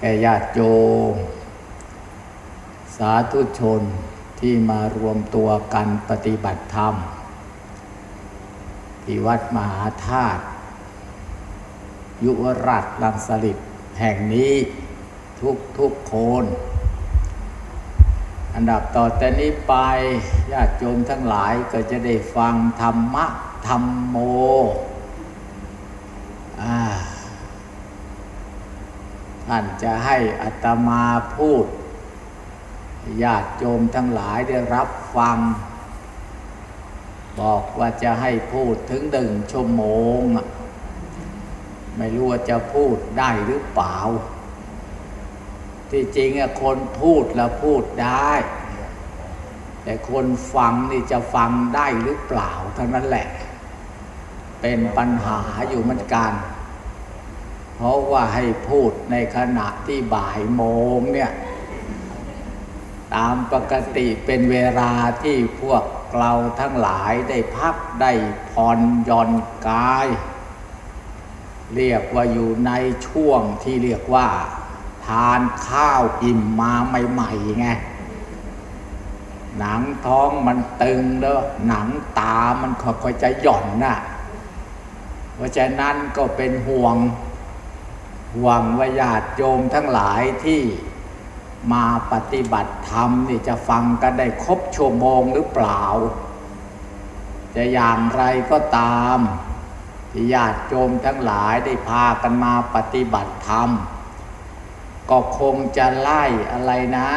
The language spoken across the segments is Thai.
แก่ญาติโยมสาธุชนที่มารวมตัวกันปฏิบัติธรรม ที่วัดมหาธาตุยุวราชลังสลิดแห่งนี้ทุกทุกคน อันดับต่อแต่นี้ไปญาติโยมทั้งหลายก็จะได้ฟังธรรมะธรรมโม ท่านจะให้อัตมาพูดญาติโยมทั้งหลายได้รับฟัง บอกว่าจะให้พูดถึงหนึ่งชั่วโมง ไม่รู้ว่าจะพูดได้หรือเปล่า ที่จริงคนพูดแล้วพูดได้ แต่คนฟังนี่จะฟังได้หรือเปล่าเท่านั้นแหละ เป็นปัญหาอยู่เหมือนกัน เพราะว่าให้พูดในขณะที่บ่ายโมงเนี่ย ตามปกติเป็นเวลาที่พวกเราทั้งหลายได้พักได้ผ่อนย่อนกาย เรียกว่าอยู่ในช่วงที่เรียกว่า ทานข้าวอิ่มมาใหม่ๆไงหนังท้องมันตึงแล้วหนังตามันค่อยๆจะหย่อนนะ่ะเพราะฉะนั้นก็เป็นห่วง ห่วงวิญาติโยมทั้งหลายที่มาปฏิบัติธรรมนี่จะฟังกันได้ครบชั่วโมงหรือเปล่า จะอย่างไรก็ตามที่ญาติโยมทั้งหลายได้พากันมาปฏิบัติธรรม ก็คงจะไล่อะไรนะ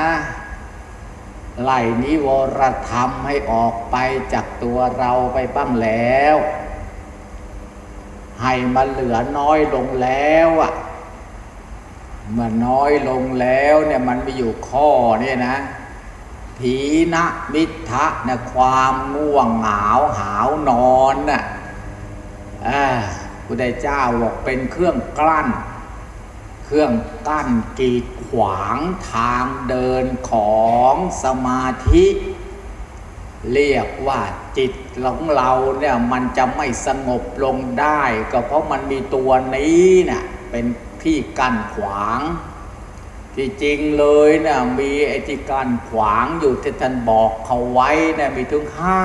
ไล่นิวรธรรมให้ออกไปจากตัวเราไปบ้างแล้ว ให้มันเหลือน้อยลงแล้วอะ เมื่อน้อยลงแล้วเนี่ยมันมีอยู่ข้อเนี่ยนะถีนะมิทะนะความง่วงเหงาหาวนอนน่ะอ่าพุทธเจ้าบอกเป็นเครื่องกลั้น เครื่องกั้นกีดขวางทางเดินของสมาธิ เรียกว่าจิตของเราเนี่ยมันจะไม่สงบลงได้ ก็เพราะมันมีตัวนี้น่ะเป็น ที่กั้นขวาง ที่จริงเลยนะมีไอ้ที่กั้นขวางอยู่ที่ท่านบอกเขาไว้นะมีถึงห้า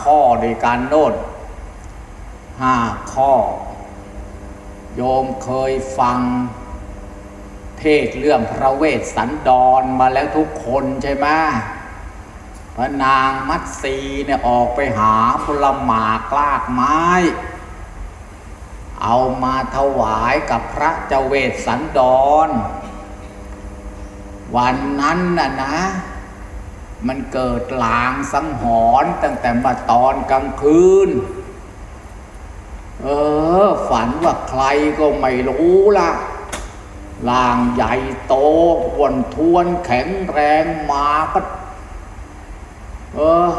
ข้อในการโน้นห้าข้อ โยมเคยฟังเทศเรื่องพระเวสสันดรมาแล้วทุกคนใช่ไหมพระนางมัตสีเนี่ยออกไปหาผลหมากลากไม้ เอามาถวายกับพระเจเวสสันดร วันนั้นน่ะนะ มันเกิดลางสังหรณ์ตั้งแต่มาตอนกลางคืน เออ ฝันว่าใครก็ไม่รู้ละลางใหญ่โตวนทวนแข็งแรงมาก็เออ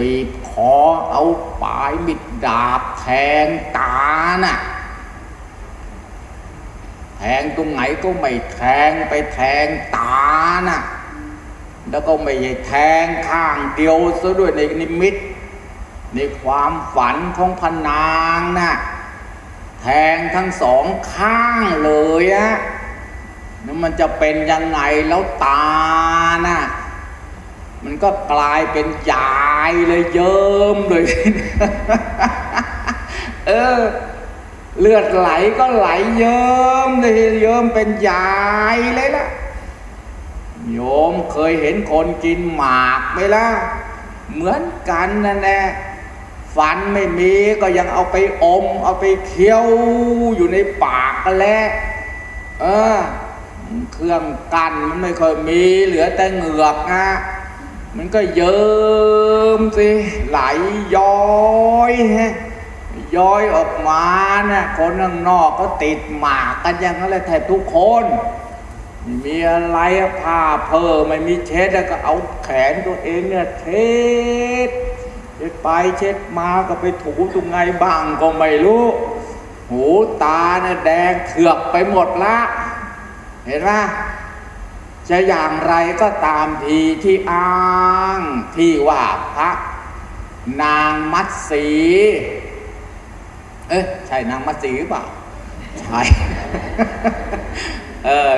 บีบค อเอาปลายมิดดาบแทงตาน่ะแทงตรงไหนก็ไม่แทงไปแทงตาน่ะแล้วก็ไม่ใช่แทงข้างเดียวซะด้วยในนิมิต ในความฝันของพนางน่ะแทงทั้งสองข้างเลยอะนั่นมันจะเป็นยังไงแล้วตาน่ะ มันก็กลายเป็นยายเลยเยิ้มเลย เออ เลือดไหลก็ไหลเยิ้มเลยเยิ้มเป็นยายเลยละโยมเคยเห็นคนกินหมากไหมล่ะ เหมือนกันนั่นแหละฟันไม่มีก็ยังเอาไปอม เอาไปเคี้ยวอยู่ในปากกันแล้วเออ เครื่องกันมันไม่เคยมีเหลือแต่เหงือกนะ มันก็เยิ้มสิไหลย้อยฮะย้อยออกมาเนี่ยคนข้างนอกก็ติดหมากกันอย่างนั้นเลยแทบทุกคนมีอะไรผ้าเพิ่มไม่มีเช็ดก็เอาแขนตัวเองเนี่ยเช็ดเช็ดไปเช็ดมาก็ไปถูตรงไงบ้างก็ไม่รู้ หูตาเนี่ยแดงเถือกไปหมดละ เห็นไหม จะอย่างไรก็ตามทีที่อ้างที่ว่าพระนางมัตสี เอ๊ะใช่นางมัตสีหรือเปล่า ใช่ เออ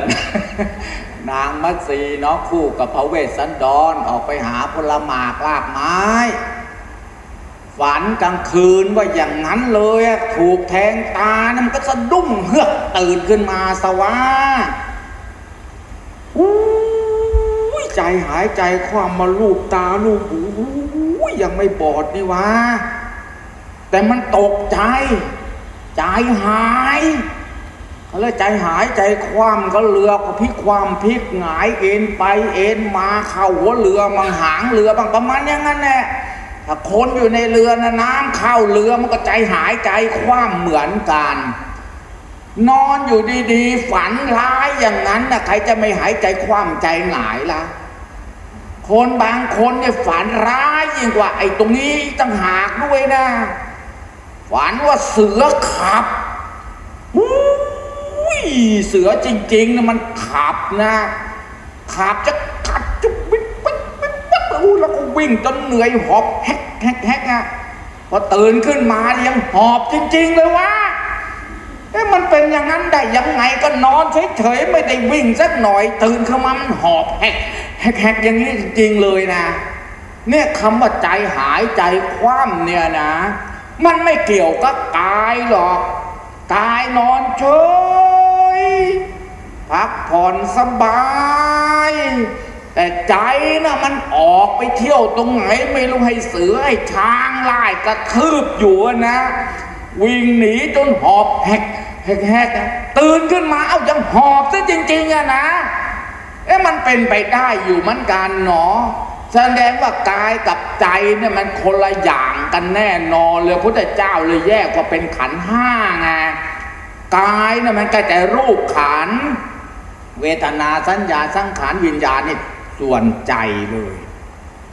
นางมัตสีเนาะคู่กับพระเวสสันดรออกไปหาผลหมากลากไม้ ฝันกลางคืนว่าอย่างนั้นเลย ถูกแทงตานะมันก็สะดุ้งเฮือกตื่นขึ้นมาสว่า อู้ใจหายใจความมาลูบตาลูบหูยังไม่บอดนี่วะ แต่มันตกใจ ใจหายแล้วใจหายใจคว่ำก็เรือก็พลิกความพลิกหงายเอ็นไปเอ็นมาเข้าหัวเรือมังหางเรือบางประมาณอย่างนั้นแหละถ้าคนอยู่ในเรือนะน้ำเข้าเรือมันก็ใจหายใจคว่ำเหมือนกัน นอนอยู่ดีๆ ฝันร้ายอย่างนั้นนะใครจะไม่หายใจคว่ำใจหงายล่ะคนบางคนเนี่ยฝันร้ายยิ่งกว่า ไอ้ตรงนี้ต่างหากด้วยนะ ฝันว่าเสือขับอุ้ยเสือจริงๆนะมันขับนะขับจะกัดจุบบิ๊กบิ๊กบิ๊กบิ๊กอู้แล้วก็วิ่งจนเหนื่อยหอบแฮกแฮกแฮกอะพอตื่นขึ้นมายังหอบจริง ๆ เลยว่ะ เอ๊ะมันเป็นอย่างนั้นได้ยังไงก็นอนเฉยๆไม่ได้วิ่งสักหน่อย ตื่นขึ้นมามันหอบแฮกแฮกแฮกอย่างนี้จริงๆเลยนะ เนี่ยคำว่าใจหายใจคว่ำเนี่ยนะ มันไม่เกี่ยวกับกายหรอกกายนอนเฉยพักผ่อนสบาย แต่ใจนะมันออกไปเที่ยวตรงไหนไม่รู้ให้เสือให้ช้างไล่กระทืบอยู่นะ วิ่งหนีจนหอบแหกแหกแหกตื่นขึ้นมาเอ้ายังหอบซะจริงๆอะนะเอ๊ะมันเป็นไปได้อยู่เหมือนกันเนาะแสดงว่ากายกับใจเนี่ยมันคนละอย่างกันแน่นอนเลยพุทธเจ้าเลยแยกว่าเป็นขันห้าไงกายเนี่ยมันก็แต่รูปขัน เวทนาสัญญาสังขารวิญญาณนี่ส่วนใจเลย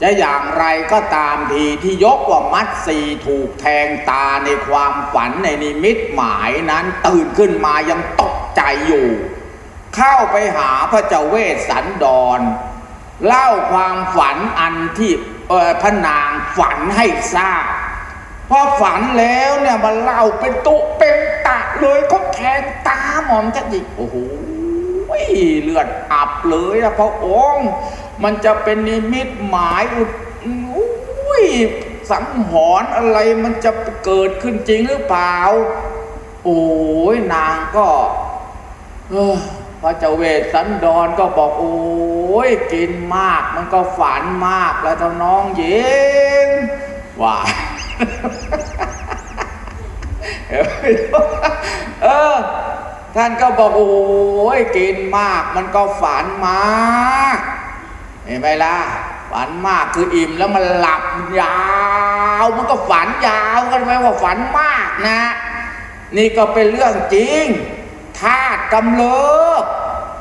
จะอย่างไรก็ตามทีที่ยกว่ามัดสีถูกแทงตาในความฝันในนิมิตหมายนั้นตื่นขึ้นมายังตกใจอยู่ เข้าไปหาพระเจ้าเวสสันดร เล่าความฝันอันที่พระนางฝันให้ทราบพอฝันแล้วเนี่ยมันเล่าเป็นตุเป็นตะเลยก็แทงตาหมอมจะดิโอ้โหเลือดอับเลยอะพระองค์ มันจะเป็นนิมิตหมายอุดอุ้ยสังหรณ์อะไรมันจะเกิดขึ้นจริงหรือเปล่า โอ้ยนางก็เออพระเจ้าเวสสันดรก็บอกโอ้ยกินมากมันก็ฝันมากแล้วท่าน้องหญิงว่าเออท่านก็บอกโอ้ยกินมากมันก็ฝันมาก เห็นไหมล่ะฝันมากคืออิ่มแล้วมันหลับยาวมันก็ฝันยาวกันไปว่าฝันมากนะ นี่ก็เป็นเรื่องจริงธาตุกำเริบ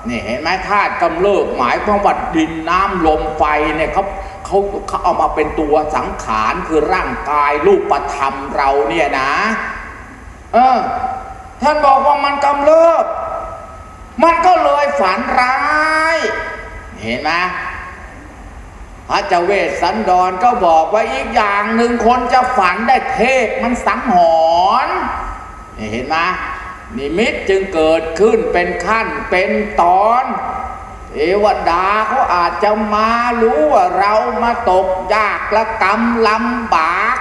นี่เห็นไหมธาตุกำเริบหมายความว่าดินน้ำลมไฟเนี่ยเขาเขาเขาเอามาเป็นตัวสังขารคือร่างกายรูปธรรมเราเนี่ยนะ เออท่านบอกว่ามันกำเริบ มันก็เลยฝันร้าย เห็นไหม พระเจ้าเวสสันดรก็บอกว่าอีกอย่างหนึ่งคนจะฝันได้เทพมันสังหรณ์เห็นไหมนิมิตจึงเกิดขึ้นเป็นขั้นเป็นตอนเทวดาเขาอาจจะมารู้ว่าเรามาตกยากละกรรมลำบาก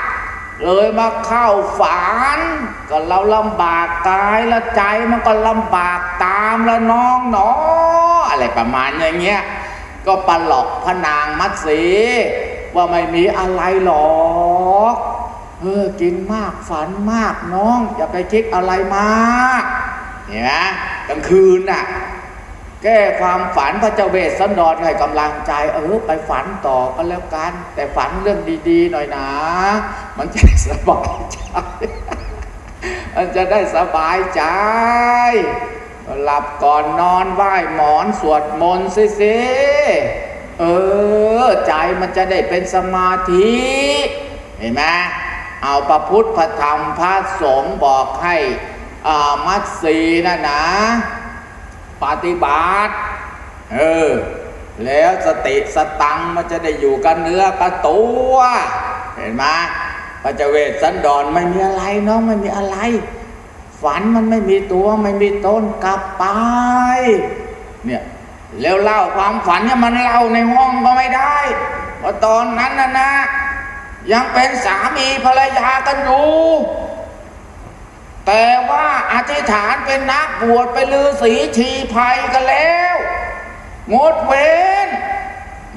เลยมาเข้าฝัน ก็เราลำบากกายและใจมันก็ลำบากตามละน้องเนาะอะไรประมาณอย่างเงี้ย ก็ปลอกพนางมัดสีว่าไม่มีอะไรหรอกเออกินมากฝันมากน้องอย่าไปคิดอะไรมากเห็นไหมกลางคืนน่ะแก้ความฝันพระเจ้าเวสสันดรให้กำลังใจ เออไปฝันต่อกันแล้วกัน แต่ฝันเรื่องดีๆหน่อยนะ มันจะสบายใจ มันจะได้สบายใจ หลับก่อนนอนไหว้หมอนสวดมนต์ซิซิเออ ใจมันจะได้เป็นสมาธิ เห็นไหมเอาพระพุทธพระธรรมพระสงฆ์บอกให้อมัดสีนะนะ ปฏิบัติ เออ แล้วสติสตังมันจะได้อยู่กับเนื้อกับตัว เห็นไหมพระเจเวสสันดรไม่มีอะไรน้องไม่มีอะไร ฝันมันไม่มีตัวไม่มีต้นกลับไป เนี่ยแล้วเล่าความฝันเนี่ยมันเล่าในห้องก็ไม่ได้เพราะตอนนั้นนะนะ ยังเป็นสามีภรรยากันอยู่แต่ว่าอธิษฐานเป็นนักบวชไปลือสีชีภัยกันแล้ว งดเว้น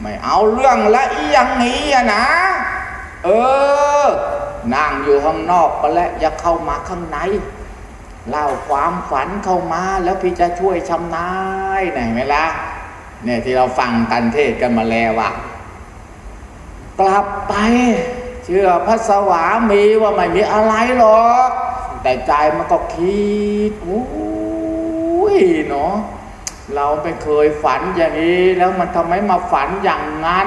ไม่เอาเรื่องละอีอย่างนี้อะนะ เออ นั่งอยู่ข้างนอกก็แล้วอย่าเข้ามาข้างใน เล่าความฝันเข้ามาแล้วพี่จะช่วยชำนายไหนไหมล่ะเนี่ยที่เราฟังกันเทศกันมาแล้วว่ะกลับไป เชื่อพระสวามีว่าไม่มีอะไรหรอกแต่ใจมันก็คิดโอ้ยเนาะเราไม่เคยฝันอย่างนี้ แล้วมันทำไมมาฝันอย่างนั้น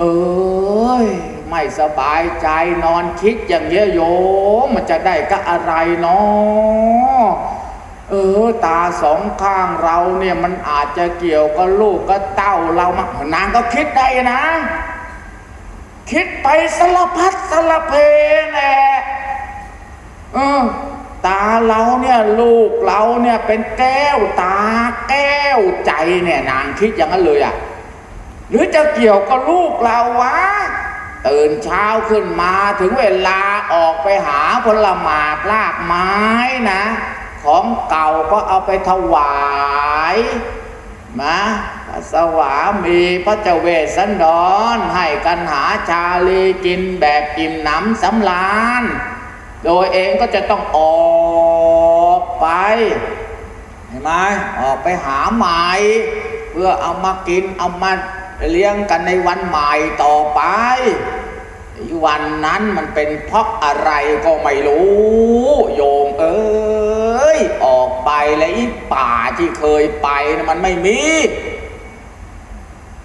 เอ้ย ไม่สบายใจนอนคิดอย่างเงี้ยโยมมันจะได้ก็อะไรเนาะเออตาสองข้างเราเนี่ยมันอาจจะเกี่ยวกับลูกกับเต้าเรามานางก็คิดได้นะ คิดไปสารพัดสารเพแหละเออตาเราเนี่ยลูกเราเนี่ยเป็นแก้วตาแก้วใจเนี่ยนางคิดอย่างนั้นเลยอะ่ะหรือจะเกี่ยวกับลูกเราวะ ตื่นเช้าขึ้นมาถึงเวลาออกไปหาผลหมากลากไม้นะ ของเก่าก็เอาไปถวายนะสวามีพระเจาเวสสันดรให้กันหาชาลีกินแบบอิ่มหนำสำราญ โดยเองก็จะต้องออกไปเห็นไหมออกไปหาใหม่เพื่อเอามากินเอามา เลี้ยงกันในวันใหม่ต่อไป วันนั้นมันเป็นเพราะอะไรก็ไม่รู้ โยมเอ้ยออกไปแล้วป่าที่เคยไปนะมันไม่มี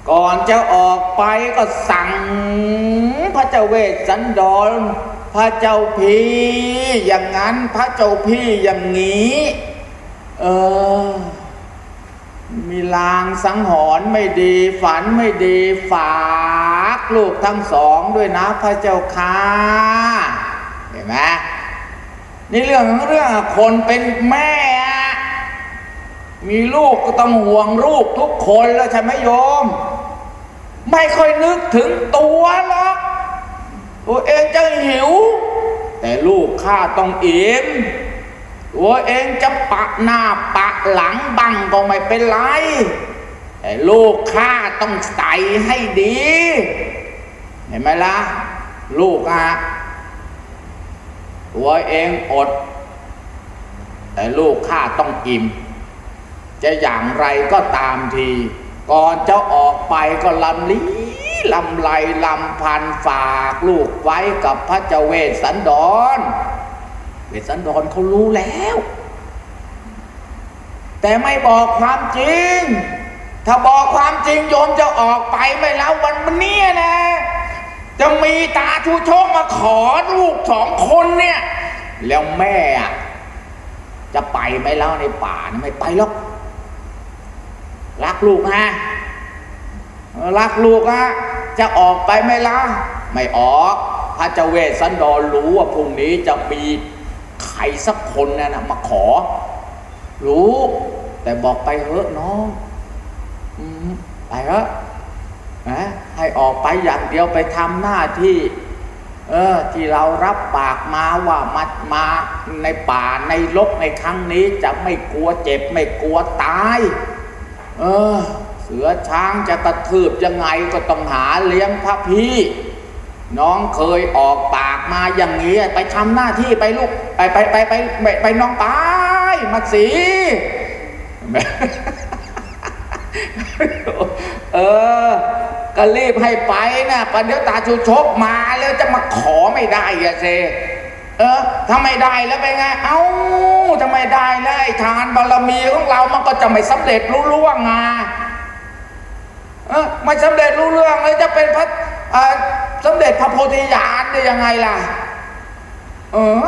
ก่อนจะออกไปก็สั่งพระเจ้าเวสสันดรพระเจ้าพี่อย่างนั้นพระเจ้าพี่อย่างนี้ เออ มีลางสังหรณ์ไม่ดี ฝันไม่ดีฝากลูกทั้งสองด้วยนะพระเจ้าค่ะเห็นไหมนี่เรื่องของเรื่องคนเป็นแม่ มีลูกก็ต้องห่วงลูกทุกคนแล้วใช่ไหมโยม ไม่ค่อยนึกถึงตัวหรอกตัวเองจะหิว แต่ลูกข้าต้องอิ่มัวเองจะปะหน้าปะหลังบังก็ไม่เป็นไรแต่ลูกข้าต้องใส่ให้ดี เห็นไหมล่ะ ลูกอะตัวเองอด แต่ลูกข้าต้องอิ่ม จะอย่างไรก็ตามที ก่อนจะออกไปก็ลำลีลำไรลำพันฝากลูกไว้กับพระเจ้าเวสสันดร เวสสันดรเขารู้แล้ว แต่ไม่บอกความจริง ถ้าบอกความจริงโยมจะออกไปไม่แล้ววันนี้นะ จะมีตาชูโชคมาขอลูกสองคนเนี่ย แล้วแม่จะไปไหมแล้วในป่านะไม่ไปหรอกรักลูกนะรักลูกอะจะออกไปไหมล่ะ ไม่ออกพระเจ้าเวสสันดรรู้ว่าพรุ่งนี้จะมี ใครสักคนนะนะมาขอ รู้ แต่บอกไปเถอะน้องอไปเถอะนะให้ออกไปอย่างเดียวไปทำหน้าที่ เออที่เรารับปากมาว่ามามาในป่าในลกในครั้งนี้จะไม่กลัวเจ็บไม่กลัวตาย เออ เสือช้างจะกระทืบยังไงก็ต้องหาเลี้ยงพระพี่ น้องเคยออกปากมาอย่างนี้ไปทำหน้าที่ไปลูกไปไปไปไปไปไปน้องไปมาสิเออก็รีบให้ไปนะประเดี๋ยวตาชูชกมาแล้วจะมาขอไม่ได้อะเซเออถ้าไมได้แล้วเป็นไง เอ้าถ้าไมได้แล้วไอ้ทานบารมีของเรามันก็จะไม่สำเร็จรู้ล่วงไงเออไม่สำเร็จรู้เรื่องเลยจะเป็นพระ สำเร็จพระโพธิญาณได้ยังไงล่ะ เออ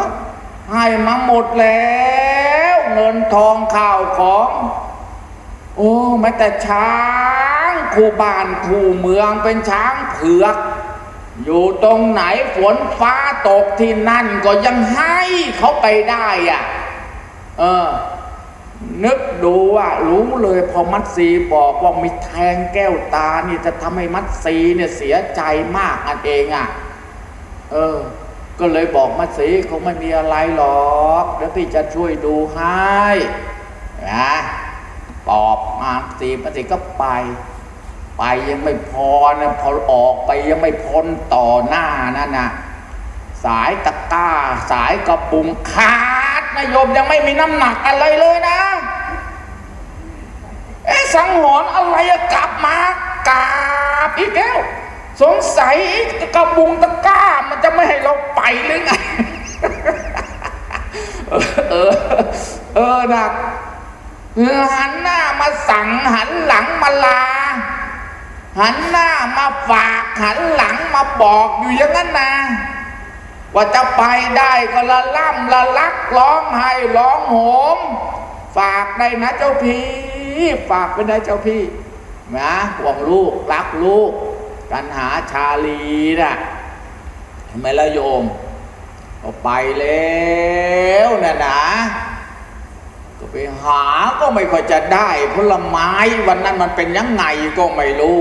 ให้มาหมดแล้ว เงินทองข่าวของ โอ้แม้แต่ช้างคู่บ้านคู่เมืองเป็นช้างเผือก อยู่ตรงไหนฝนฟ้าตกที่นั่นก็ยังให้เขาไปได้อะ เออ นึกดูว่ารู้เลยพอมัดสีบอกว่ามีแทงแก้วตานี่จะทำให้มัดสีเนี่ยเสียใจมากอันเองอะ่ะ เออ ก็เลยบอกมัดสีคงไม่มีอะไรหรอกเดี๋ยวพี่จะช่วยดูให้นะตอบมาสีมัดสีก็ไป ไปยังไม่พอนะพอออกไปยังไม่พ้นต่อหน้านั่นนะสายตะก้าสายกระปุงขา ดนะโยมยังไม่มีน้ำหนักอะไรเลยนะ เอ๊ะสังหรณ์อะไรอะกลับมากราบอีกแล้วสงสัยกระบุงตะก้ามันจะไม่ให้เราไปหรือไงเออเออเออนะหันหน้ามาสั่งหันหลังมาลา หันหน้ามาฝากหันหลังมาบอกอยู่อย่างนั้นนะ ว่าจะไปได้ก็ละล่ำละลักร้องไห้ร้องโหม ฝากได้นะเจ้าพี่ฝากไปได้เจ้าพี่นะห่วงลูกรักลูกกันหาชาลีนะ่ะเห็นไหมละโยมก็ไปแล้วนะนะก็ไปหาก็ไม่ค่อยจะได้ผลไม้วันนั้นมันเป็นยังไงก็ไม่รู้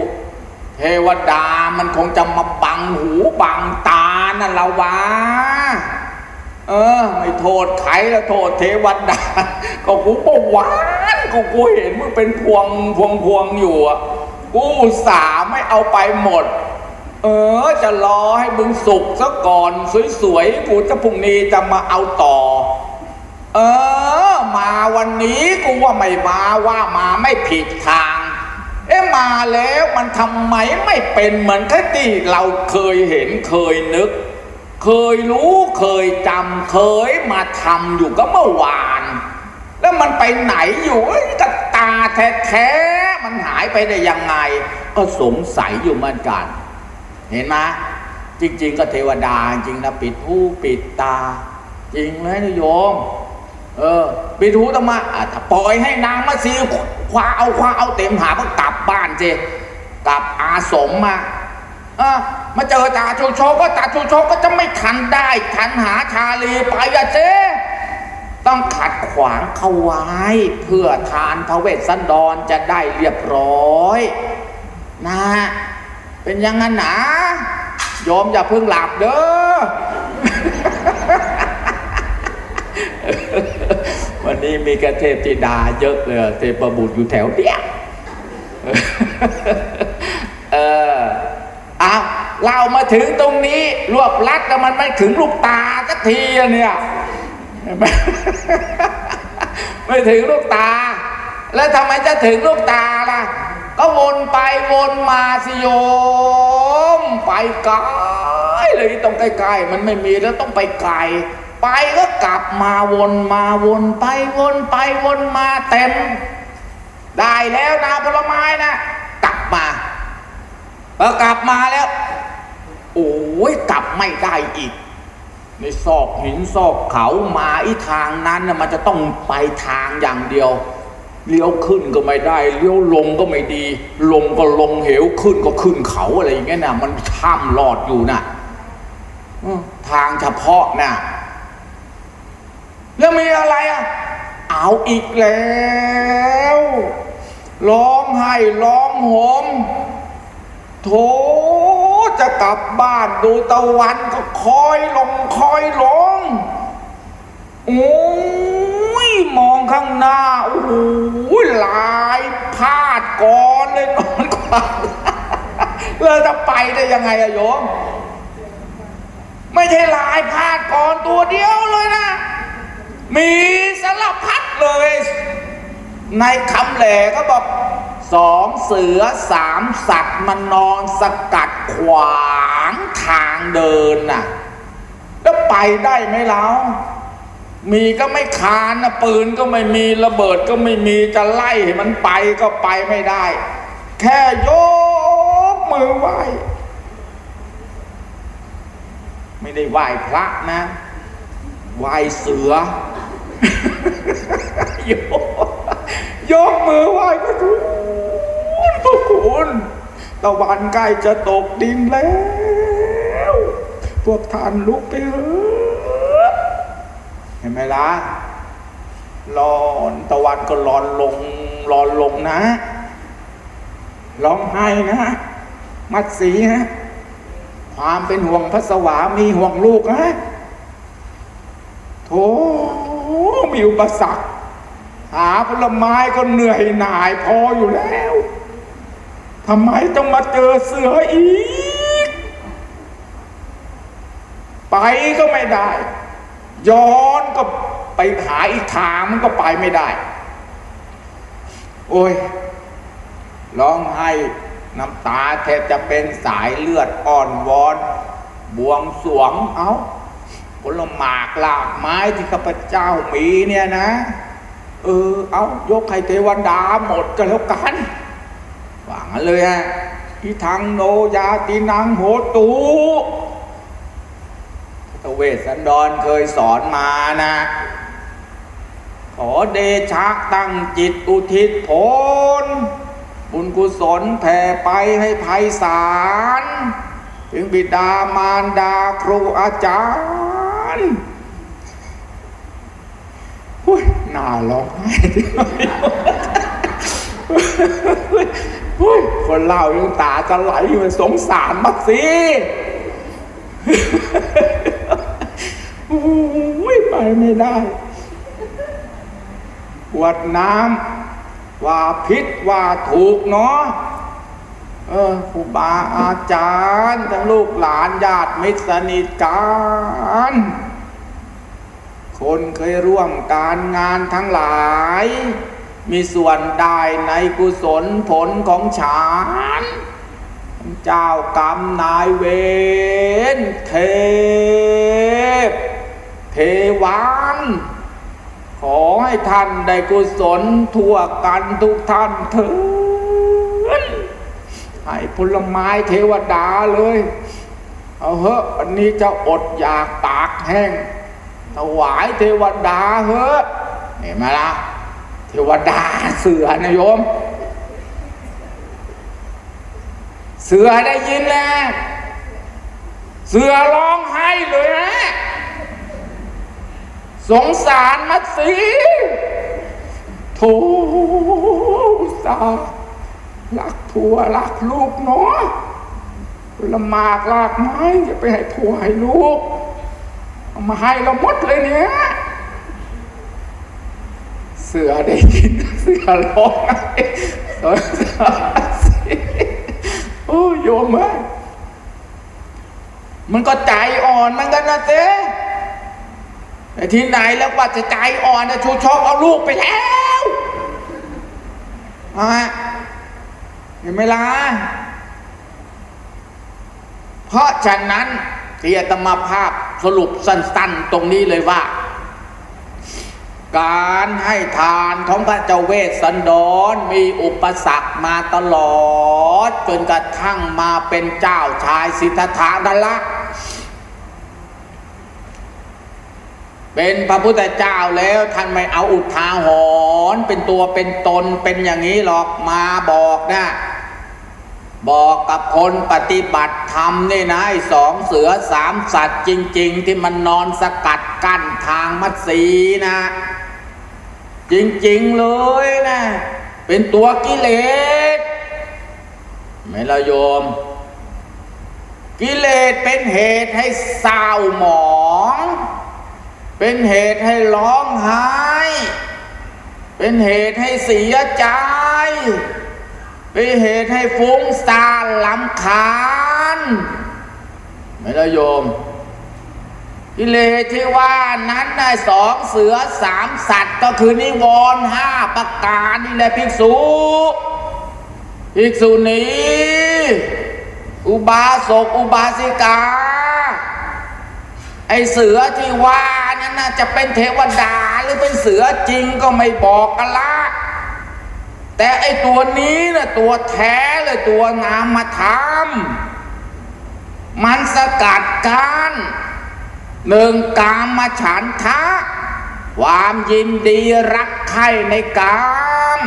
เทวดามันคงจะมาบังหูบังตานั่นละวะเออ ไม่โทษใครแล้วโทษเทวดา ก็กูปหวานกูกูเห็นมึงเป็นพวงพวงพวงอยู่อะกูสาไม่เอาไปหมด เออ จะรอให้มึงสุกซะก่อนสวยๆกูจะพรุ่งนี้จะมาเอาต่อ เออ มาวันนี้กูว่าไม่มาว่ามาไม่ผิดทาง มาแล้วมันทำไมไม่เป็นเหมือนที่เราเคยเห็นเคยนึก เคยรู้เคยจำเคยมาทำอยู่ก็เมื่อวาน แล้วมันไปไหนอยู่กับตาแท้ๆมันหายไปได้ยังไง ก็สงสัยอยู่เหมือนกัน เห็นไหมจริง ๆ ก็เทวดาจริงนะปิดหูปิดตา จริงเลยนะโยม เออปิดหูทำไมอะถ้าปล่อยให้นางมาซี คว้าเอาคว้าเอาเต็มหาก็กลับบ้านเจกลับอาสมมาเออมาเจอตาชูโชก็ตาชูโชก็จะไม่ทันได้ทันหาชาลีไปอะเจต้องขัดขวางเขาไว้ เพื่อทานพระเวสสันดรจะได้เรียบร้อย นะ เป็นยังไงนะโยมอย่าเพิ่งหลับเด้อวันนี้มีกระเทพธิดาเยอะเลยเทพบุตรอยู่แถวเนี้ยเออเอาเรามาถึงตรงนี้รวบลัดแล้วมันไม่ถึงลูกตาสักทีเนี่ยไม่ถึงลูกตา แล้วทำไมจะถึงลูกตาล่ะ ก็วนไปวนมาสิโยม ไปไกลเลยต้องใกลๆมันไม่มีแล้วต้องไปไกล ไปก็กลับมาวนมาวนไปวนไปวนมาเต็ม ได้แล้วนาผลไม้นะกลับมาพอกลับมาแล้ว โอ้ยกลับไม่ได้อีก ในซอกหินซอกเขามาอีทางนั้นนะมันจะต้องไปทางอย่างเดียวเลี้ยวขึ้นก็ไม่ได้เลี้ยวลงก็ไม่ดี ลงก็ลงเหวขึ้นก็ขึ้นเขาอะไรอย่างเงี้ยนะมันข้ามลอดอยู่นะทางเฉพาะน่ะ แล้วมีอะไรอะ เอาอีกแล้วร้องไห้ร้องโหมโถจะกลับบ้านดูตะวันก็คอยลงคอยลงโอ้ยมองข้างหน้าโอ้โหลายพาดก่อนเลยนอนกว่าแล้วจะไปได้ยังไงอะโยม ไม่ใช่ลายพาดก่อนตัวเดียวเลยนะ มีสารพัดเลย ในคำแหล่ก็บอกสองเสือสามสัตว์มันนอนสกัดขวางทางเดินน่ะแล้วไปได้ไหมเรามีก็ไม่คานนะปืนก็ไม่มีระเบิดก็ไม่มีจะไล่มันไปก็ไปไม่ได้ แค่ยกมือไหว้ไม่ได้ไหว้พระนะไหว้เสือ ยกยกมือไหว้พระคุณพระคุณตะวันใกล้จะตกดินแล้ว พวกท่านลุกไปเถอะเห็นไหมล่ะร้อนตะวันก็ร้อนลงร้อนลงนะร้องไห้นะ มัดสีฮะความเป็นห่วงพระสวามีห่วงลูกนะโธ่มีอุปสรรค หาผลไม้ก็เหนื่อยหน่ายพออยู่แล้วทำไมต้องมาเจอเสืออีก ไปก็ไม่ได้ ย้อนก็ไปหาอีกทางมันก็ไปไม่ได้ โอ้ยร้องไห้น้ำตาแทบจะเป็นสายเลือดอ่อนวอนบวงสวงเอา้าผลหมากลากไม้ที่ข้าพเจ้ามีเนี่ยนะ เออ เอายกให้เทวดาหมดก็แล้วกันวางเลยฮะที่ทางโนยาตินังโหตุพระเวสสันดรเคยสอนมานะ ขอเดชะตั้งจิตอุทิศผล บุญกุศลแผ่ไปให้ภัยสาร ถึงบิดามารดาครูอาจารย์หุ้ย น่าร้องไห้คนเล่ายังตาจะไหลมันสงสารมักสิอุ้ยไปไม่ได้ขวดน้ำว่าพิษว่าถูกเนาะเออครูบาอาจารย์ ทั้งลูกหลานญาติมิตรสนิทกัน คนเคยร่วมการงานทั้งหลาย มีส่วนได้ในกุศลผลของฉัน เจ้ากรรมนายเวรเทพ เทวันขอให้ท่านได้กุศลทั่วกันทุกท่านเถิดให้ผลไม้เทวดาเลย เอาเถอะอันนี้จะอดอยากปากแห้ง ถวายเทวดาเฮ้ยเห็นไหมล่ะเทวดาเสือนะโยม เสือได้ยินแล้วเสือร้องไห้เลยนะ สงสารมัดสีโถสารักผัวรักลูกเนาะละหมากลากไม้อย่าไปให้ผัวให้ลูก มาให้เราหมดเลยเนี่ย เสือได้ยินเสือร้องสงสารโอ้โยมเอ้ยมันก็ใจอ่อนมันกันนะเต้แต่ที่ไหนแล้วว่าจะใจอ่อนนะชูชอบเอาลูกไปแล้วอะเห็นไหมล่ะเพราะฉะนั้น ที่อาตมาภาพสรุปสั้น ๆ ตรงนี้เลยว่า การให้ทานของพระเจ้าเวสสันดรมีอุปสรรคมาตลอด จนกระทั่งมาเป็นเจ้าชายสิทธัตถะนั่นละเป็นพระพุทธเจ้าแล้วท่านไม่เอาอุทาหรณ์เป็นตัวเป็นตนเป็นอย่างนี้หรอกมาบอกนะ บอกกับคนปฏิบัติธรรมนี่นะไอ้สองเสือสามสัตว์จริง ๆ ที่มันนอนสกัดกั้นทางมัดสีนะ จริง ๆ เลยนะ เป็นตัวกิเลสไม่ละโยม กิเลสเป็นเหตุให้เศร้าหมอง เป็นเหตุให้ร้องไห้ เป็นเหตุให้เสียใจ เป็นเหตุให้ฟุ้งซ่านลำคาญไม่ละโยมกิเลสที่ว่านั้นนะสองเสือสามสัตว์ก็คือนิวรณ์ห้าประการนี่แหละภิกษุภิกษุนี้ อุบาสกอุบาสิกา ไอเสือที่ว่านั้นน่ะจะเป็นเทวดาหรือเป็นเสือจริงก็ไม่บอกกันละ แต่ไอตัวนี้นะตัวแท้เลยตัวนามธรรมมันสกัดกันหนึ่งกามฉันทะ ความยินดีรักใครในกาม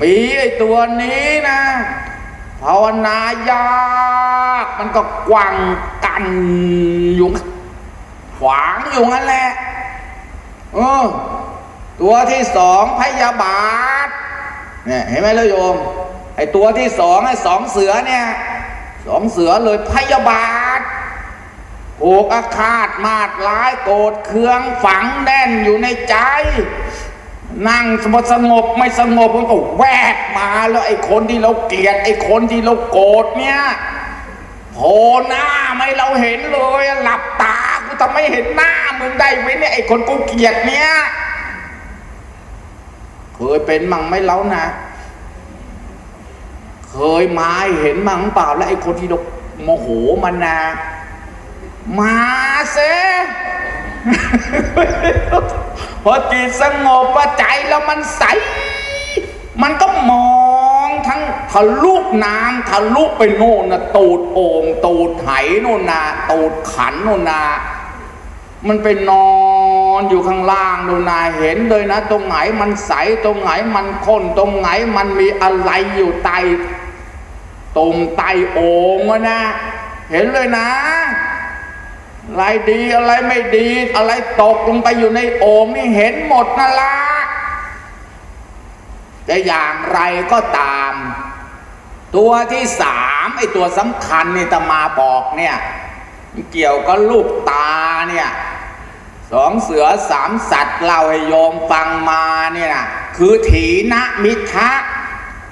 มีไอตัวนี้นะภาวนายากมันก็กวังกันอยู่ขวางอยู่งั้นแหละเออ ตัวที่สองพยาบาทเนี่ยเห็นไหมล่ะโยมไอ้ตัวที่สองไอ้สองเสือเนี่ยสองเสือเลยพยาบาทผูกอาฆาตมาดร้ายโกรธเคืองฝังแน่นอยู่ในใจ นั่งสงบสงบไม่สงบมันก็แวกมาแล้วไอ้คนที่เราเกลียดไอ้คนที่เราโกรธเนี่ยโผล่หน้าไม่เราเห็นเลยหลับตากูทำไม่เห็นหน้ามึงได้ไหมเนี่ยไอ้คนกูเกลียดเนี่ย เคยเป็นมั่งไม่เล่านะ เคยมาเห็นมั่งเปล่าแล้วไอ้คนที่เราโมโหมันนะมาเซพอจิตสงบว่าใจแล้วมันใส มันก็มองทั้งทะลุน้ำทะลุไปโน่นนะตูดโอ่งตูดไหโน่นนะตูดขันโน่นนะมันไปนอน อนอยู่ข้างล่างโน่นนะเห็นเลยนะ ตรงไหนมันใสตรงไหนมันข้นตรงไหนมันมีอะไรอยู่ใต้ตุ่มใต้โอ่งวะนะ เห็นเลยนะอะไรดีอะไรไม่ดี อะไรตกลงไปอยู่ในโอ่งนี่เห็นหมดนั่นละแต่อย่างไรก็ตาม ตัวที่สามไอ้ตัวสำคัญนี่ตมาบอกเนี่ย เกี่ยวกับลูกตาเนี่ย สองเสือสามสัตว์เล่าให้โยมฟังมาเนี่ยนะคือถีนมิทะ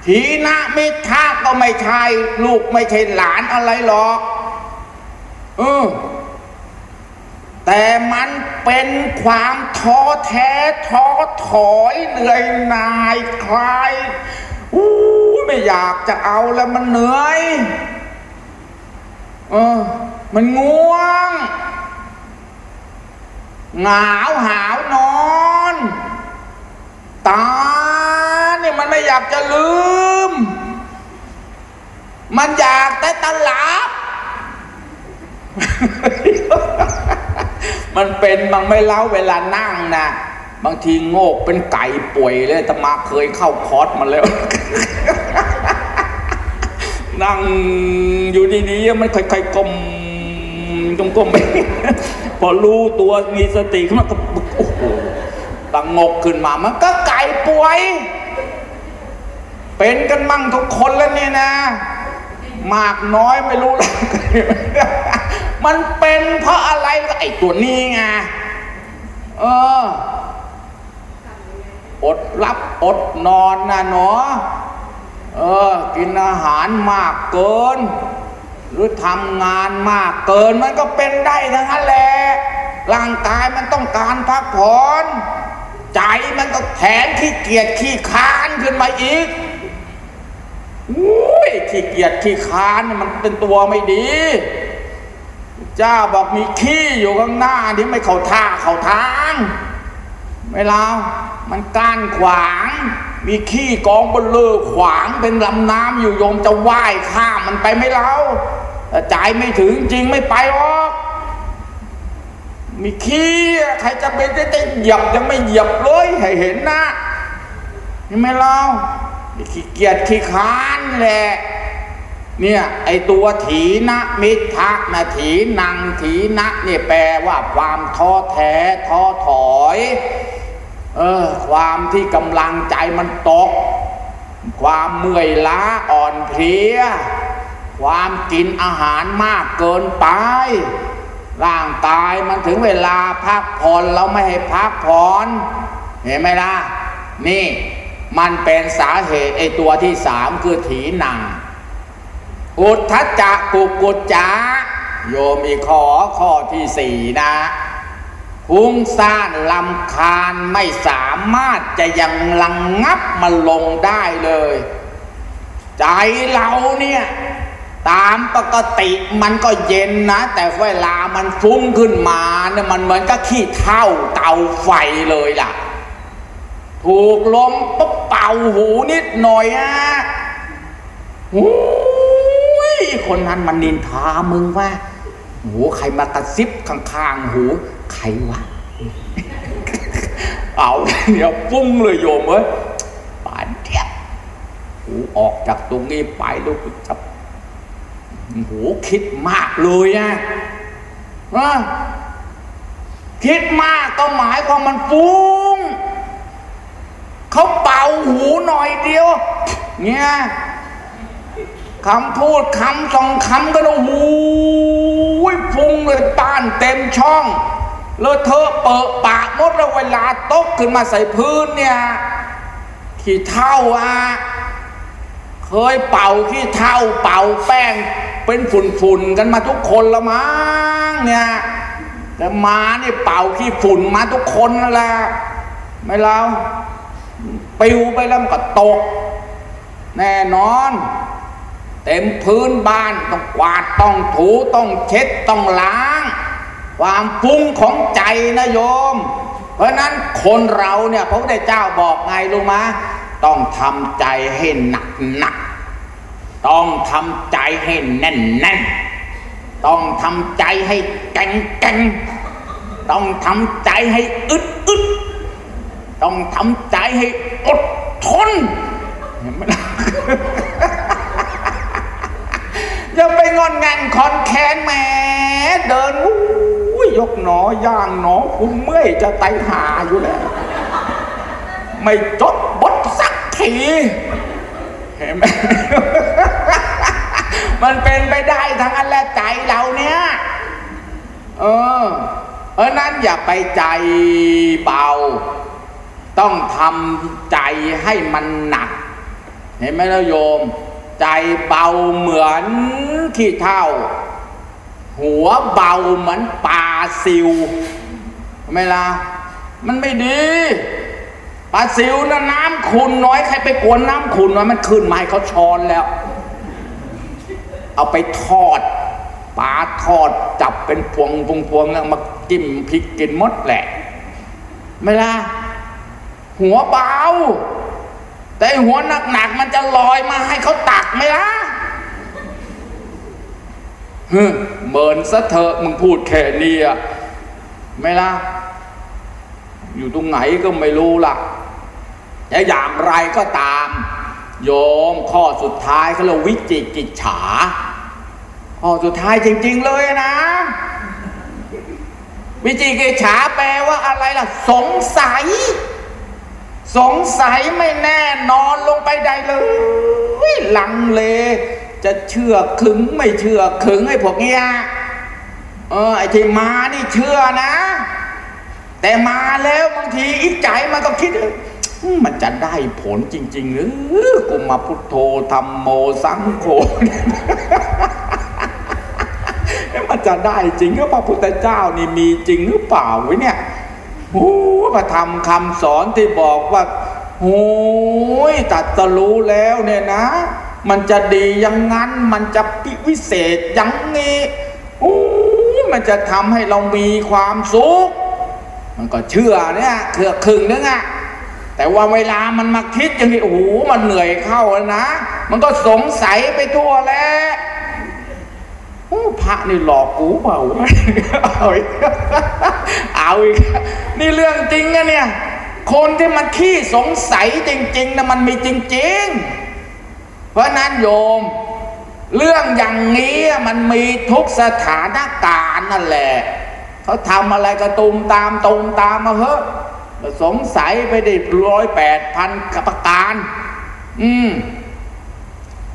ถีนมิทะก็ไม่ใช่ลูกไม่ใช่หลานอะไรหรอกเออแต่มันเป็นความท้อแท้ท้อถอยเหนื่อยนายคลายอู้ไม่อยากจะเอาแล้วมันเหนื่อยเออมันง่วง หนาวหาวนอน ตาเนี่ยมันไม่อยากจะลืม มันอยากแต่ตลับ มันเป็นบางไม่เล่าเวลานั่งนะบางทีโงกเป็นไก่ป่วยเลยแต่มาเคยเข้าคอร์สมาแล้ว นั่งอยู่ดีๆมันค่อยๆก้ม ก้มไป พอรู้ตัวมีสติขึ้นมาก็โอ้โหตังงกขึ้นมามันก็ไก่ป่วย เป็นกันมั่งทุกคนแล้วเนี่ยนะ มากน้อยไม่รู้หรอกมันเป็นเพราะอะไรไอ้ตัวนี้ไงเอออดรับอดนอนนะเนาะเออ กินอาหารมากเกิน หรือทำงานมากเกินมันก็เป็นได้ทั้งนั้นแหละร่างกายมันต้องการพักผ่อนใจมันก็แถมขี้เกียจขี้ค้านขึ้นมาอีกอุ้ยขี้เกียจขี้ค้านมันเป็นตัวไม่ดีเจ้าบอกมีขี้อยู่ข้างหน้าที่ไม่เข้าท่าเข้าทางไม่เล่ามันก้านขวาง มีขี้กองบนเลือขวางเป็นลำน้ำอยู่โยมจะว่ายข้ามมันไปไม่เล่า แต่ใจไม่ถึงจริงไม่ไปหรอกมีขี้ใครจะไปได้ได้เหยียบยังไม่เหยียบเลยให้เห็นนะเห็นไหมเราขี้เกียจขี้ค้านแหละเนี่ยไอตัวถีนะมิทะนะถีนังถีนะเนี่ยแปลว่าความท้อแท้ท้อถอยเออความที่กำลังใจมันตก ความเมื่อยล้าอ่อนเพลีย ความกินอาหารมากเกินไป ร่างกายมันถึงเวลาพักผ่อนเราไม่ให้พักผ่อนเห็นไหมล่ะ นี่มันเป็นสาเหตุไอตัวที่สามคือถีนัง อุทธจักกุกุจจะโยมอีขอข้อที่สี่นะพุ่งซ่านลำคาญไม่สามารถจะยังลังงับมันลงได้เลย ใจเราเนี่ย ตามปกติมันก็เย็นนะ แต่เวลามันฟุ้งขึ้นมาเนี่ยมันเหมือนกับขี้เท่าเตาไฟเลยล่ะ ถูกลมปุ๊บเป่าหูนิดหน่อยอะหูยคนนั้นมันนินทามึงว่าหูใครมากระซิบข้างๆหู ใครวะเอาเดี๋ยวปุ้งเลยโยมเอ้ยป่านเดียบหูออกจากตรงนี้ไปแล้วกูจะ หูคิดมากเลยนะคิดมากก็หมายความมันฟุ้งเขาเป่าหูหน่อยเดียว เนี่ยคำพูดคำสองคำก็โอ้โหฟุ้งเลยต้านเต็มช่องเลยเธอเปิดปากมดแล้วเวลาตกขึ้นมาใส่พื้นเนี่ย ขี้เท่าอะ เคยเป่าขี้เท่าเป่าแป้ง เป็นฝุ่นๆกันมาทุกคนละมั้งเนี่ยแต่มาเนี่เป่าขี้ฝุ่นมาทุกคนนั่นแหละไม่เล่าปิวไปแล้วมันก็ตก แน่นอน เต็มพื้นบ้านต้องกวาดต้องถูต้องเช็ดต้องล้าง ความฟุ้งของใจนะโยม เพราะนั้นคนเราเนี่ยพระพุทธเจ้าบอกไงรู้มะ ต้องทำใจให้หนักหนักต้องทำใจให้แน่นแน่นต้องทำใจให้แก่งแก่งต้องทำใจให้อึดอึดต้องทำใจให้อดทนเห็นไปงอนงันคอนแคนแหมเดินอุ้ยยกหนอย่างหนอคุณเมื่อยจะไตหาอยู่แล้ว ไม่จดบทสัก ทีเห็นไหมมันเป็นไปได้ทั้งอันและใจเราเนี่ย เออ เพราะนั้นอย่าไปใจเบา ต้องทำใจให้มันหนัก เห็นไหมล่ะโยม ใจเบาเหมือนขี้เท่า หัวเบาเหมือนปลาซิวไม่ล่ะมันไม่ดี ปลาซิวนะน้ำขุนน้อยใครไปกวนน้ำขุนน้อยมันขึ้นมาให้เขาช้อนแล้ว เอาไปทอดปลาทอดจับเป็นพวงพวงพวงแล้วมากิมพริกกินมดแหละไม่ล่ะหัวเบาแต่หัวหนักๆมันจะลอยมาให้เขาตักไหมล่ะเฮ้เมินซะเถอะมึงพูดแค่นี้อะไม่ล่ะอยู่ตรงไหนก็ไม่รู้ล่ะ แต่อย่างไรก็ตาม โยมข้อสุดท้ายเขาเรียกวิจิกิจฉาข้อสุดท้ายจริง ๆ เลยนะ วิจิกิจฉาแปลว่าอะไรล่ะ สงสัย สงสัยไม่แน่นอนลงไปใดเลยลังเล จะเชื่อขึงไม่เชื่อขึงไอ้พวกเนี้ยเออไอ้ที่มานี่เชื่อนะ แต่มาแล้วบางทีอีกใจมันก็คิด มันจะได้ผลจริง ๆ หรือกูมาพุทโธธรรมโมสังโฆมันจะได้จริงหรือพระพุทธเจ้านี่มีจริงหรือเปล่าวะเนี่ยโอ้พระธรรมคำสอนที่บอกว่าโอ้ยตัดจะรู้แล้วเนี่ยนะ มันจะดีอย่างนั้น มันจะพิวิเศษอย่างนี้โอ้มันจะทำให้เรามีความสุข มันก็เชื่อเนี่ยเคือครึ่งนึงอะ แต่ว่าเวลามันมาคิดอย่างนี้โอ้โหมันเหนื่อยเข้าแล้วนะ มันก็สงสัยไปทั่วแล้วโอ้พระนี่หลอกกูเปล่าเอาอีกเอาอีกนี่เรื่องจริงนะเนี่ย คนที่มันขี้สงสัยจริงๆนะมันมีจริง ๆ เพราะนั้นโยม เรื่องอย่างนี้มันมีทุกสถานการณ์นั่นแหละเขาทำอะไรก็ตุมตามตุมตามมาเฮ้ สงสัยไปได้ร้อยแปดพันประการ อืม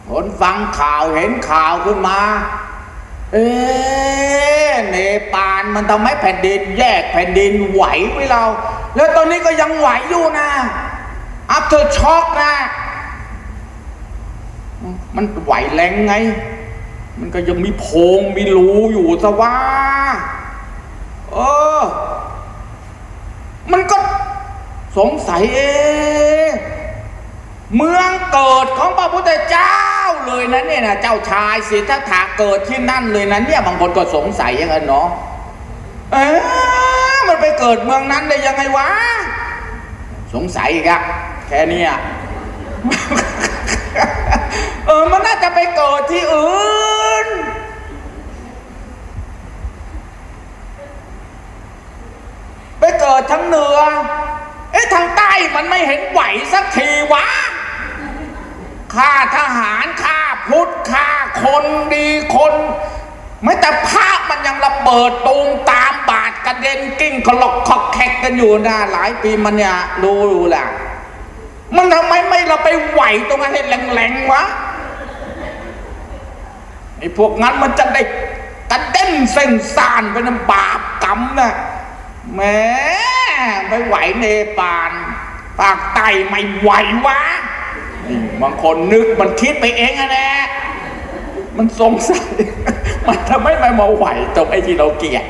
ผลฟังข่าวเห็นข่าวขึ้นมา เอ๊เนปาลมันทำให้แผ่นดินแยกแผ่นดินไหวไว้เรา แล้วตอนนี้ก็ยังไหวอยู่นะอัพเธอช็อกนะ มันไหวแรงไง มันก็ยังมีโพงมีรูอยู่สว่า เออ มันก็สงสัยเอเมืองเกิดของพระพุทธเจ้าเลยนะเนี่ยนะเจ้าชายสิทธัตถะเกิดที่นั่นเลยนะเนี่ยบางคนก็สงสัยอย่างนั้นเนาะเออมันไปเกิดเมืองนั้นได้ยังไงวะ สงสัยอีกอะแค่นี้เออมันน่าจะไปเกิดที่อื่น ไปเกิดทางเหนือ เอ๊ะทางใต้มันไม่เห็นไหวสักทีวะข้าทหารข้าพุทธข้าคนดีคนไม่แต่พระมันยังระเบิดตูมตามบาดกระเด็นกิ้งคลอกคอกแคกกันอยู่นะหลายปีมันเนี่ยดูดูแหละมันทำไมไม่เราไปไหวตรงนั้นให้แรงๆวะไอ้พวกนั้นมันจะได้กระเด็นเส้นสานไปน้ำบาปกรรมนะ แหมไม่ไหวเนปาลปากไตไม่ไหววะบางคนนึกมันคิดไปเองอะแน่มันสงสัยมันทำไมไม่มาไหวตรงไอ้ที่เราเกลียด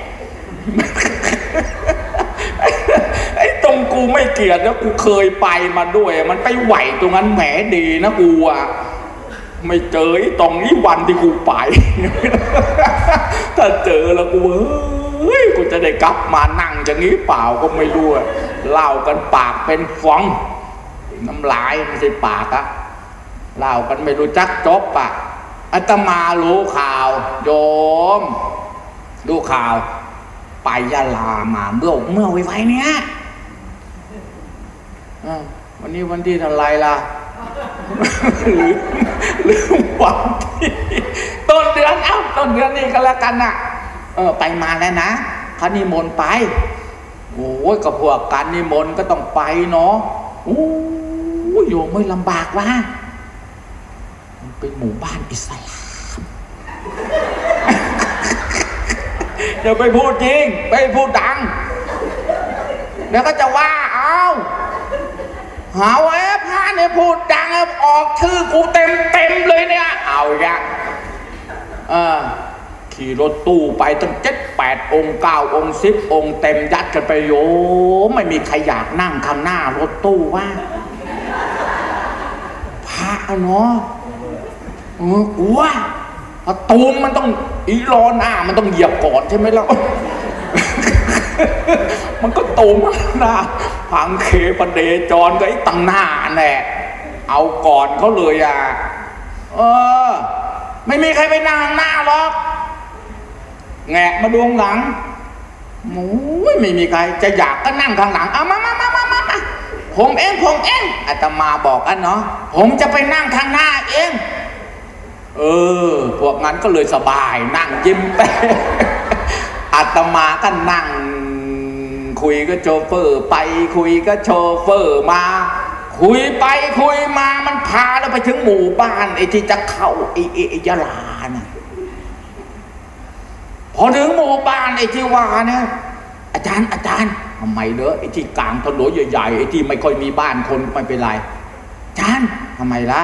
ไอ้ตรงกูไม่เกลียดแล้วกูเคยไปมาด้วย มันไปไหวตรงนั้นแหมดีนะกูอะไม่เจอไอ้ตรงนี้วันที่กูไป ถ้าเจอแล้วกูเฮ้ ยกูจะได้กลับมานั่งจะงี้เปล่าก็ไม่รู้เล่ากันปากเป็นฟอง น้ำลายไม่ใช่ปากอะเล่ากันไม่รู้จักจบปะอาตมารู้ข่าว โยมดูข่าว ไปยะลามาเมื่อเมื่อไวๆเนี้ยวันนี้วันที่เท่าไหรล่ะลืมลืมวันที่ต้นเดือนเอ้าต้นเดือนนี้ก็แล้วกันน่ะ เออไปมาแล้วนะเขานิมนต์ไปโอ้ยกับพวกการนิมนต์ก็ต้องไปเนาะโอ้ยโยมไม่ลำบากวะมันเป็นหมู่บ้านอิสลามอย่าไปพูดจริง ไปพูดดัง เดี๋ยวก็จะว่าเอาหาว่าเอ๊ะพระเนี่ยพูดดังออกชื่อกูเต็มเต็มเลยเนี่ย เอาอีกอะเออ ขี่รถตู้ไปตั้งเจ็ดแปดองค์เก้าองค์สิบองค์เต็มยัดกันไปโยไม่มีใครอยากนั่งข้างหน้ารถตู้ว่าพระเนาะออกูว่าตูมมันต้องอีรอหน้ามันต้องเหยียบก่อนใช่ไหมล่ะมันก็ตูมหน้าพังเคปเดจรก็ไอ้ตังหน้าแน่เอาก่อนเขาเลยอะเออ ไม่มีใครไปนั่งหน้าหรอก แงะมาดวงหลังโอ้ยไม่มีใคร จะอยากก็นั่งข้างหลังเอามามามามามามาผมเองผมเองอาตมาบอกอันเนาะผมจะไปนั่งข้างหน้าเอง เออ พวกนั้นก็เลยสบายนั่งยิ้มไปอาตมาก็นั่ง คุยก็โชเฟอร์ไปคุยก็โชเฟอร์มา คุยไปคุยมามันพาเราไปถึงหมู่บ้านไอ้ที่จะเข้าไอ้ไอ้ยะลานะ พอถึงหมู่บ้านไอ้ที่ว่าเนี่ยอาจารย์อาจารย์ทำไมเด้อไอ้ที่กลางถนนใหญ่ๆไอ้ที่ไม่ค่อยมีบ้านคนไม่เป็นไรอาจารย์ทำไมล่ะ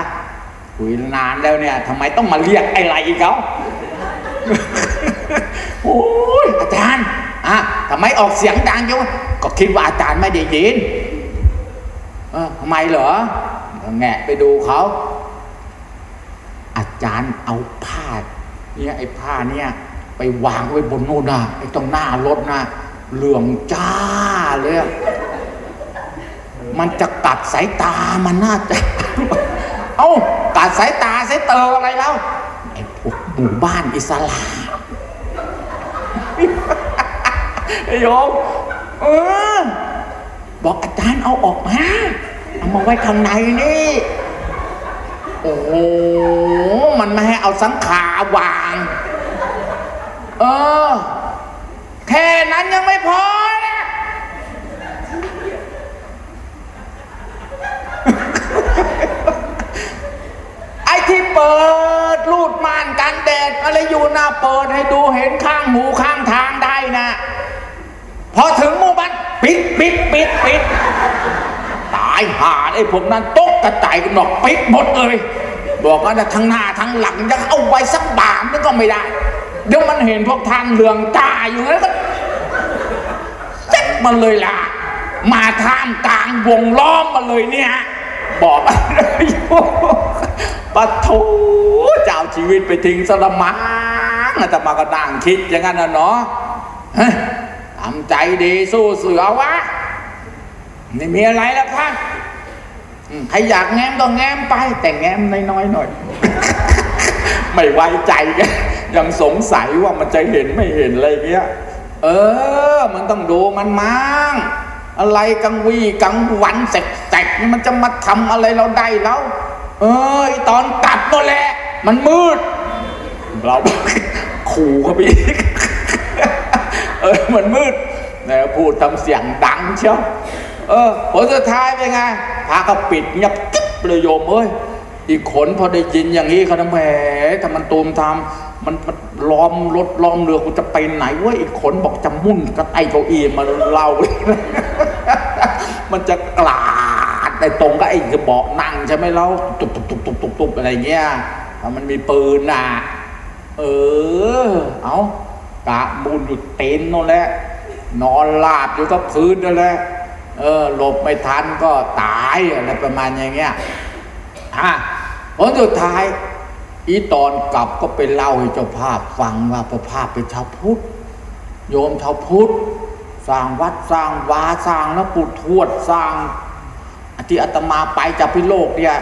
คุยนานแล้วเนี่ยทำไมต้องมาเรียกไอ้ไรอีกเขาโอ้ยอาจารย์อะทำไมออกเสียงดังจังก็คิดว่าอาจารย์ไม่ได้ยินเออทำไมเหรอแงะไปดูเขาอาจารย์เอาผ้าเนี่ยไอ้ผ้าเนี่ย ไปวางไว้บนโน่นนะไอ้ตรงหน้ารถนะเหลืองจ้าเลยมันจะกัดสายตามันน่าจะ เอ้ากัดสายตาสายเตออะไรแล้วไอ้พวกหมู่บ้านอิสลามไอ้โยมเออบอกอาจารย์เอาออกมาเอามาไว้ข้างในนี่ โอ้โหมันไม่ให้เอาสังขาวาง เออ แค่นั้นยังไม่พอนะไอ้ที่เปิดรูดม่านกันแดดอะไรอยู่หน้าเปิดให้ดูเห็นข้างหูข้างทางได้นะพอถึงมู่บ้านปิดปิดปิดปิดตายหาไอ้พวกนั้นตกกระจายกันหนอกปิดหมดเลย บอกว่าทั้งหน้าทั้งหลังจะเอาไว้สักบาทนึงก็ไม่ได้ เดี๋ยวมันเห็นพวกท่านเหลืองตาอยู่แล้วก็เซ็ตมันเลยล่ะ มาท่ามกลางวงล้อมมาเลยเนี่ยบอกอะไรอยู่ปะโถจะเอาชีวิตไปทิ้งสละมังอาตมาก็นั่งคิดอย่างนั้นนะเนาะทำใจดีสู้เสือวะไม่มีอะไรแล้วครับใครอยากแง้มก็แง้มไป แต่แง้มน้อยๆหน่อย ไม่ไว้ใจกันยังสงสัยว่ามันจะเห็นไม่เห็นอะไรเงี้ย เออ มันต้องดูมันมั่งอะไรกังวีกังวันแสกๆนี่มันจะมาทำอะไรเราได้แล้ว เอ้ยตอนกลับนั่นแหละ มันมืด เราขู่เขาไปอีกเออมันมืดนี่ยพูดทำเสียงดังเชียวเออผลสุดท้ายเป็นไงพระก็ปิดเงียบกิ๊บเลยโยมเอ้ย อีกขนพอได้ยินอย่างนี้เขาแหมถ้ามันตูมทำมันมันล้อมรถล้อมเรือกูจะไปไหนเว้ยอีกขนบอกจะมุ่นกับไอเก้าอี้มาเล่ามันจะกลาดไอ้ตรงก็ไอ้จะเบาะนั่งใช่ไหมเราตุบตุบตุบตุบตุบตุบอะไรเงี้ยมันมีปืนน่ะ เออ เอากะบุญอยู่เต็นท์นั่นแหละนอนลาบอยู่กับพื้นนั่นแหละเออหลบไม่ทันก็ตายอะไรประมาณอย่างเงี้ยฮะ ผลสุดท้าย อีตอนกลับก็ไปเล่าให้เจ้าภาพฟังว่าพระภาพเป็นชาวพุทธโยมชาวพุทธสร้างวัดสร้างวาสร้างแล้วปุทวดสร้างที่อาตมาไปจากพิโลกเนี่ย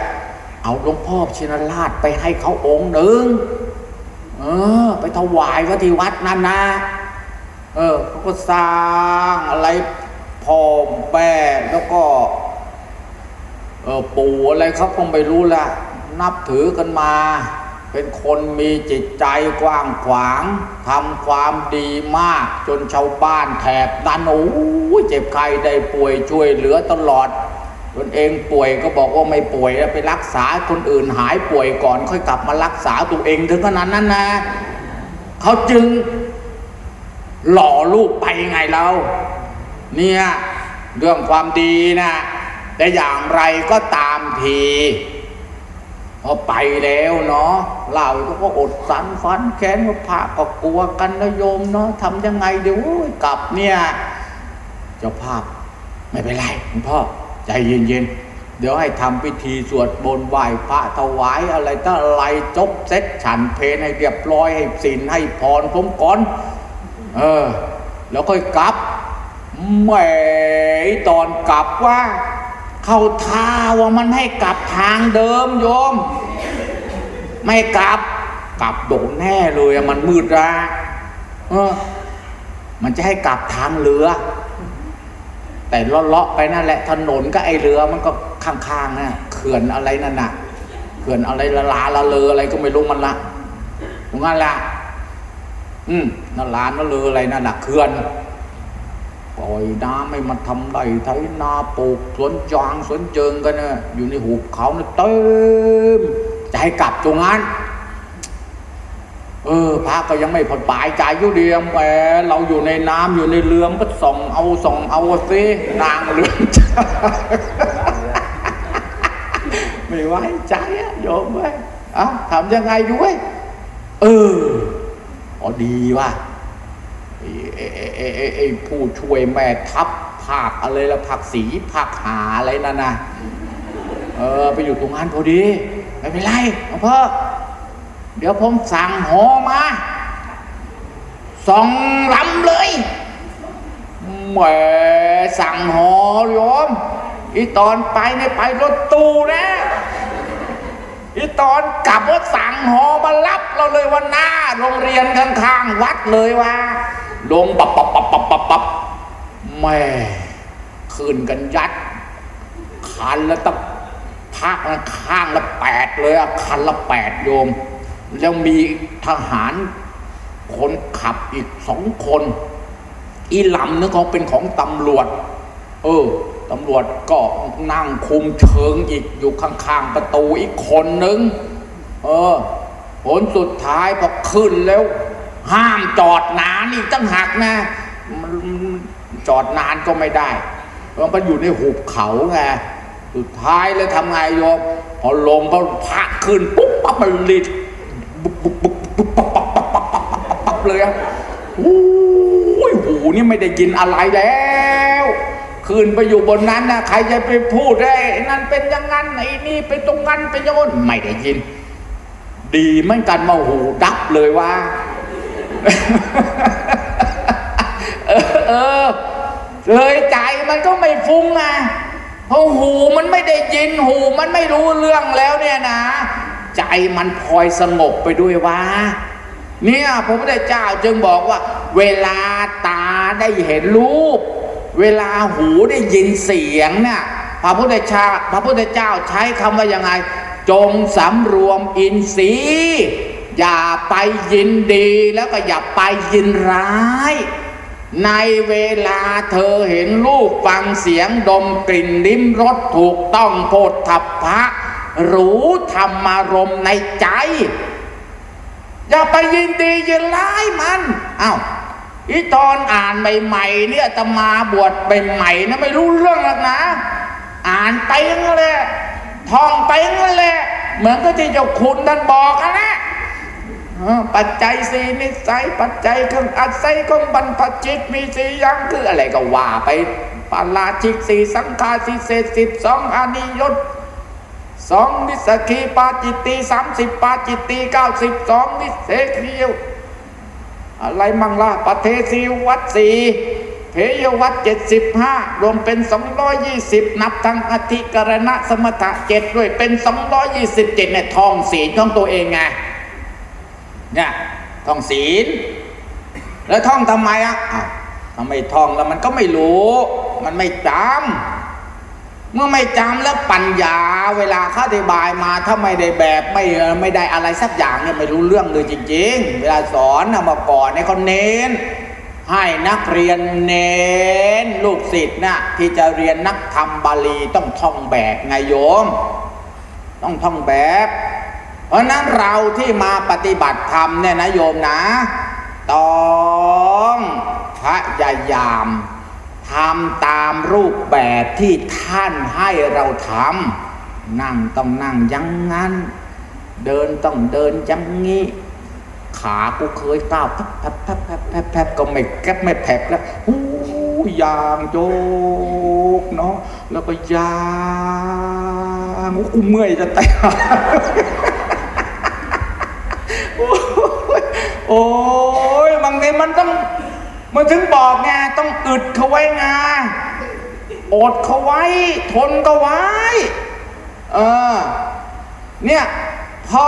เอาหลวงพ่อชินราชไปให้เขาองค์หนึ่งเออ ไปถวายก็ที่วัดนั่นนะเออเขาก็สร้างอะไรพ่อแม่แล้วก็ เออปู่อะไรเขาคงไม่รู้ละ นับถือกันมา เป็นคนมีจิตใจกว้างขวางทำความดีมากจนชาวบ้านแถบนั้นโอ้เจ็บใครได้ป่วยช่วยเหลือตลอดตนเองป่วยก็บอกว่าไม่ป่วยแล้วไปรักษาคนอื่นหายป่วยก่อน ค่อยกลับมารักษาตัวเองถึงขนาดนั้นนะเขาจึงหล่อรูปไปไงเราเนี่ยเรื่องความดีนะแต่อย่างไรก็ตามที พอไปแล้วเนาะเล่าก็ก็อดสันฟันแค้นก็พระก็กลัวกันนะโยมเนาะทำยังไงเดี๋ยวกลับเนี่ยเจ้าภาพไม่เป็นไรหลวงพ่อใจเย็นๆเดี๋ยวให้ทำพิธีสวดบนไหว้พระถวายอะไรตั้งอะไรจบเสร็จฉันเพลให้เรียบร้อยให้ศีลให้พรผมก่อนเออ แล้วค่อยกลับแหมตอนกลับว่า เข้าท่าว่ามันให้กลับทางเดิมโยม ไม่กลับ กลับโดนแน่เลยมันมืดละเออ มันจะให้กลับทางเรือ แต่เลาะๆไปนั่นแหละ ถนนก็ไอเรือมันก็ข้างๆนะเขื่อนอะไรนั่นน่ะเขื่อนอะไรละลาละเลออะไรก็ไม่รู้มันละตรงนั้นละอืมนั่นลานนั่นเลออะไรนั่นน่ะเขื่อน ปล่อยน้ำให้มันทำไรไถนาปลูกสวนจางสวนเจิงกันนะอยู่ในหุบเขาเนี่ยเต็มจะให้กลับตรงนั้นเออพระก็ยังไม่ผลปายใจอยู่เดียมแหมเราอยู่ในน้ำอยู่ในเรือมก็ส่องเอาส่องเอาสินางเรือไม่ไว้ใจอะโยมเว้ยอะทำยังไงอยู่เว้ยเอออ๋อดีว่ะ ไอ้ผู้ช่วยแม่ทัพภาคอะไรละภาคสีภาคหาอะไรนั่นนะเออไปอยู่ตรงนั้นพอดี ไม่เป็นไรหลวงพ่อเดี๋ยวผมสั่งหอมาสองลำเลยแหมสั่งหอโยมอีตอนไปเนี่ยไปรถตู้นะอีตอนกลับว่าสั่งหอมารับเราเลยวันหน้า โรงเรียนข้างๆวัดเลยว่า ลงปับปับปับปับปับปับแม่คืนกันยัดคันละตั้งพักละข้างละแปดเลยอะคันละแปดโยม แล้วมีทหารคนขับอีกสองคน อีหลำนึกเขาเป็นของตำรวจ เออตำรวจก็นั่งคุมเชิงอีกอยู่ข้างๆประตูอีกคนนึง เออผลสุดท้ายพอขึ้นแล้ว ห้ามจอดนานอีกตั้งหักนะมันจอดนานก็ไม่ได้เพราะมันอยู่ในหุบเขาไงสุดท้ายเลยทำไงโยมพอลมพอพักขึ้นปุ๊บปั๊บมันลิดปุ๊บปุ๊บปุ๊บปุ๊บปั๊บปั๊บปั๊บปั๊บปั๊บปั๊บเลยอะโอ้ยหูนี่ไม่ได้ยินอะไรแล้วขึ้นไปอยู่บนนั้นนะใครจะไปพูดได้นั่นเป็นอย่างนั้นไอ้นี่เป็นตรงนั้นเป็นอย่างนั้นไม่ได้ยิน ดีเหมือนกันมาหูดับเลยว่า เออเออเลยใจมันก็ไม่ฟุ้งไงเพราะหูมันไม่ได้ยินหูมันไม่รู้เรื่องแล้วเนี่ยนะ ใจมันพลอยสงบไปด้วยว่าเนี่ยพระพุทธเจ้าจึงบอกว่า เวลาตาได้เห็นรูป เวลาหูได้ยินเสียงเนี่ยพระพุทธเจ้าพระพุทธเจ้าใช้คำว่ายังไง จงสำรวมอินทรีย์ อย่าไปยินดีแล้วก็อย่าไปยินร้าย ในเวลาเธอเห็นรูปฟังเสียงดมกลิ่นลิ้มรสถูกต้องโพธพพะ รู้ธรรมารมณ์ในใจ อย่าไปยินดียินร้ายมันอา้าวอีตอนอ่านใหม่ๆเนี่ยจะมาบวชใหม่ๆนะไม่รู้เรื่องหรอกนะ อ่านไปงั้นแหละท่องไปงั้นแหละ เหมือนก็ที่เจ้าคุณท่านบอกนะ ปัจจัยสี่นิสัยปัจจัยเครื่องอาศัยของบรรพจิตมีสี่อย่างคืออะไรก็ว่าไปปาราชิกสี่สังฆาสิเศษสิบสองอานิยตสองนิสกีปาจิตตีสามสิบปาจิตตีเก้าสิบสองนิเสกียวอะไรมั่งล่ะปเทศีวัดสี่เพยวัดเจ็ดสิบห้ารวมเป็นสองร้อยยี่สิบนับทั้งอธิกรณะสมถะเจ็ดด้วยเป็นสองร้อยยี่สิบเจ็ดเนี่ยทองศีของตัวเองไง เนี่ยท่องศีล แล้วท่องทำไมอะอ้าวทำไมท่องแล้วมันก็ไม่รู้ มันไม่จำเมื่อไม่จำแล้วปัญญาเวลาเขาอธิบายมาถ้าไม่ได้แบบไม่ไม่ได้อะไรสักอย่างเนี่ยไม่รู้เรื่องเลยจริง ๆ เวลาสอนนะมาก่อนในคนเน้นให้นักเรียนเน้นลูกศิษย์นะที่จะเรียนนักธรรมบาลีต้องท่องแบบไงโยม ต้องท่องแบบ เพราะนั้นเราที่มาปฏิบัติธรรมเนี่ยนะโยมนะ ต้องพยายามทำตามรูปแบบที่ท่านให้เราทำนั่งต้องนั่งยังงั้น เดินต้องเดินยังงี้ขากูเคยก้าวแพบแพบแพบแพบแพบก็ไม่แกบไม่แผลบแล้วหูยางโยกเนาะแล้วก็ยางกูเมื่อยจะตาย โอ้ยบางทีมันต้องมันถึงบอกไงต้องอึดเขาไว้ไงอดเขาไว้ ทนก็ไว้ เออ เนี่ยพอ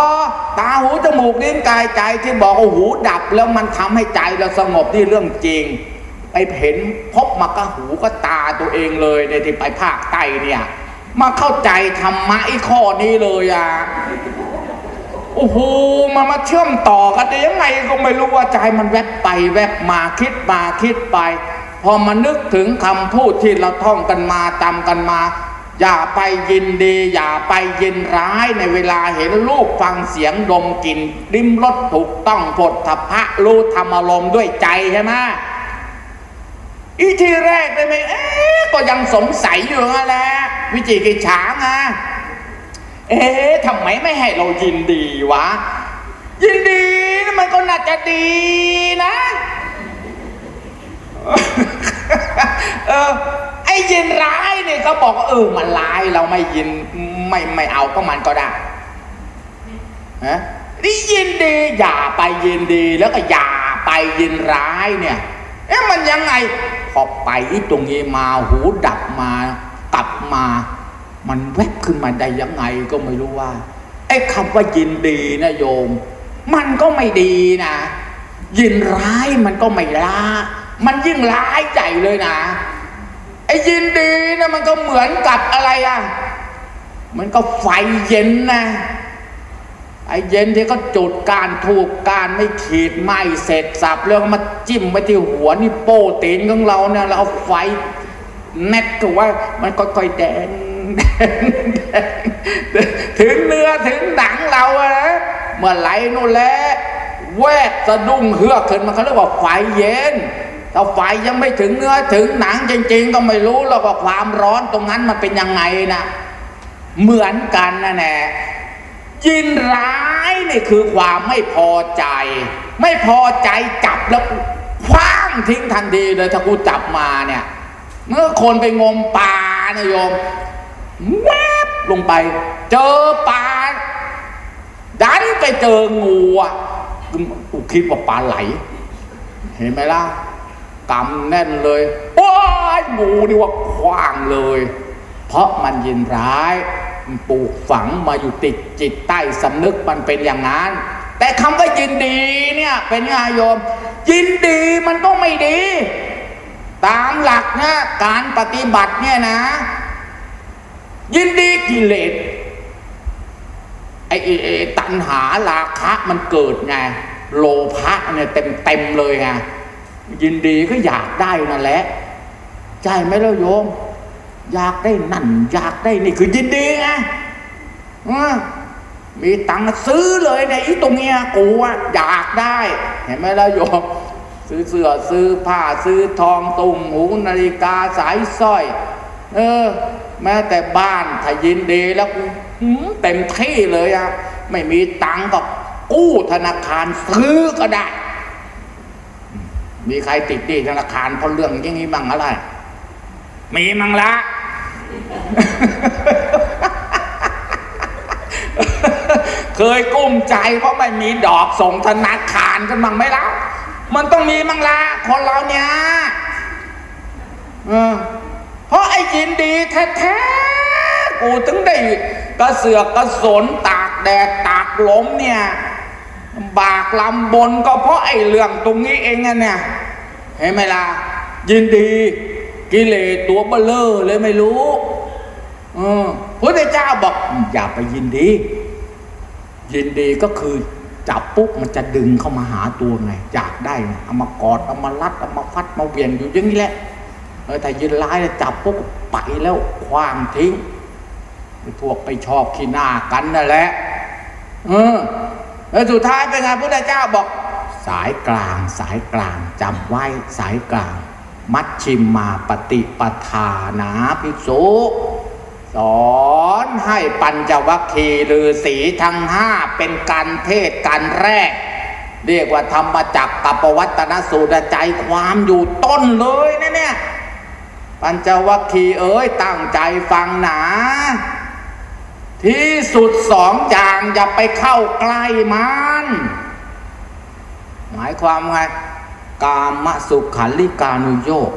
ตาหูจมูกลิ้นกายใจที่บอกว่าหูดับแล้วมันทำให้ใจเราสงบนี่เรื่องจริง ไปเห็นพบมาก็หูก็ตาตัวเองเลยในที่ไปภาคใต้เนี่ย มาเข้าใจธรรมะไอ้ข้อนี้เลยอะ โอ้โหมันมาเชื่อมต่อกันได้ยังไงก็ไม่รู้ว่าใจมันแวบไปแวบมาคิดมาคิดไป พอมานึกถึงคำพูดที่เราท่องกันมาจำกันมา อย่าไปยินดี อย่าไปยินร้ายในเวลาเห็นรูปฟังเสียงดมกลิ่นริมรสถูกต้องผลทพะรู้ธรรมอารมณ์ด้วยใจใช่ไหมอีทีแรกเลยไหมเอ๊ะก็ยังสงสัยอยู่นั่นแหละวิจิกิจฉาไง เอ๊ะทำไมไม่ให้เรายินดีวะ ยินดีนมันก็น่าจะดีนะเออไอ้ยินร้ายเนี่ยเขาบอกว่าเออมันร้ายเราไม่ยินไม่ไม่เอาก็มันก็ได้ฮะนี่ยินดีอย่าไปยินดีแล้วก็อย่าไปยินร้ายเนี่ยเอ๊ะมันยังไงพอไปตรงนี้มาหูดับมากลับมา มันแวบขึ้นมาได้ยังไงก็ไม่รู้ว่าไอ้คำว่ายินดีนะโยม มันก็ไม่ดีนะ ยินร้ายมันก็ไม่ละมันยิ่งร้ายใหญ่เลยนะไอ้ยินดีนะมันก็เหมือนกับอะไรอะมันก็ไฟเย็นนะไอ้เย็นที่ก็จุดการถูกการไม่ขีดไหมเสร็จสับแล้วมาจิ้มไปที่หัวนี่โป้ตีนของเราเนี่ยแล้วเอาไฟแนตก็ว่ามันค่อยๆแดง ถึงเนื้อถึงหนังเราอะเมื่อไหลนู่นแหละแวบสะดุ้งเฮือกขึ้นมาเขาเรียกว่าไฟเย็นถ้าไฟยังไม่ถึงเนื้อถึงหนังจริง ๆ ก็ไม่รู้แล้วว่าความร้อนตรงนั้นมันเป็นยังไงนะเหมือนกันนะแน่ยินร้ายนี่คือความไม่พอใจ ไม่พอใจจับแล้วคว้างทิ้งทันทีเลยถ้ากูจับมาเนี่ยเมื่อคนไปงมปลานะโยม แวบลงไป เจอปลาดันไปเจองูอะกูคิดว่าปลาไหล เห็นไหมล่ะกำแน่นเลยว้ายงูนี่ว่าคว้างเลย เพราะมันยินร้ายปลูกฝังมาอยู่ติดจิตใต้สำนึกมันเป็นอย่างนั้น แต่คำว่ายินดีเนี่ยเป็นไงโยม ยินดีมันก็ไม่ดี ตามหลักนะการปฏิบัติเนี่ยนะ ยินดีกิเลสไอ้ไอ้ตัณหาราคะมันเกิดไงโลภะเนี่ยเต็มเต็มเลยไงยินดีก็อยากได้นั่นแหละใช่ไหมล่ะโยม อยากได้นั่น อยากได้นี่คือยินดีไงมีตังค์ซื้อเลยเนี่ยอีตรงเนี้ยกูอะอยากได้ เห็นไหมล่ะโยม ซื้อเสื้อซื้อผ้าซื้อทองตุ่มหูนาฬิกาสายสร้อย เออ แม้แต่บ้านถ้ายินดีแล้วเต็มที่เลยอะไม่มีตังค์ก็กู้ธนาคารซื้อก็ได้ มีใครติดดีธนาคารเพราะเรื่องอย่างนี้บ้างอะไร มีมั้งละเคยกุ้มใจเพราะไม่มีดอกส่งธนาคารกันบ้างไหมล่ะมันต้องมีมั้งละคนเราเนี่ยเพ ราะไอ้ยินดีแท้ๆกูถึงได้กระเสือกกระสนตากแดดตากลมเนี่ยบากลำบนก็เพราะไอ้เรื่องตรงนี้เองอะเนี่ยเห็นไหมล่ะยินดีกิเลสตัวเบ้อเร่อเลยไม่รู้อพระเจ้าบอกอย่าไปยินดี ยินดีก็คือจับปุ๊บมันจะดึงเข้ามาหาตัวไงอยากได้เอามากอดเอามารัดเอามาฟัดมาเวียนอยู่อย่างนี้แหละ เออแต่ยินร้ายจับปุ๊บไปแล้วขว้างทิ้งพวกไปชอบขี้หน้ากันนั่นแหละเออแล้วสุดท้ายเป็นไงพระเจ้าบอก สายกลางสายกลางจำไว้สายกลาง มัชชิมมาปฏิปทานาภิกษุสอนให้ปัญจวัคคีย์ฤาษีทั้งห้าเป็นการเทศการแรก เรียกว่าธรรมจักกับปวัตนสูตรใจความอยู่ต้นเลยนะเนี่ย ปัญจวัคคีย์เอ้ยตั้งใจฟังหนา ที่สุดสองอย่างอย่าไปเข้าใกล้มัน หมายความไงกามสุขันลิกานุโยก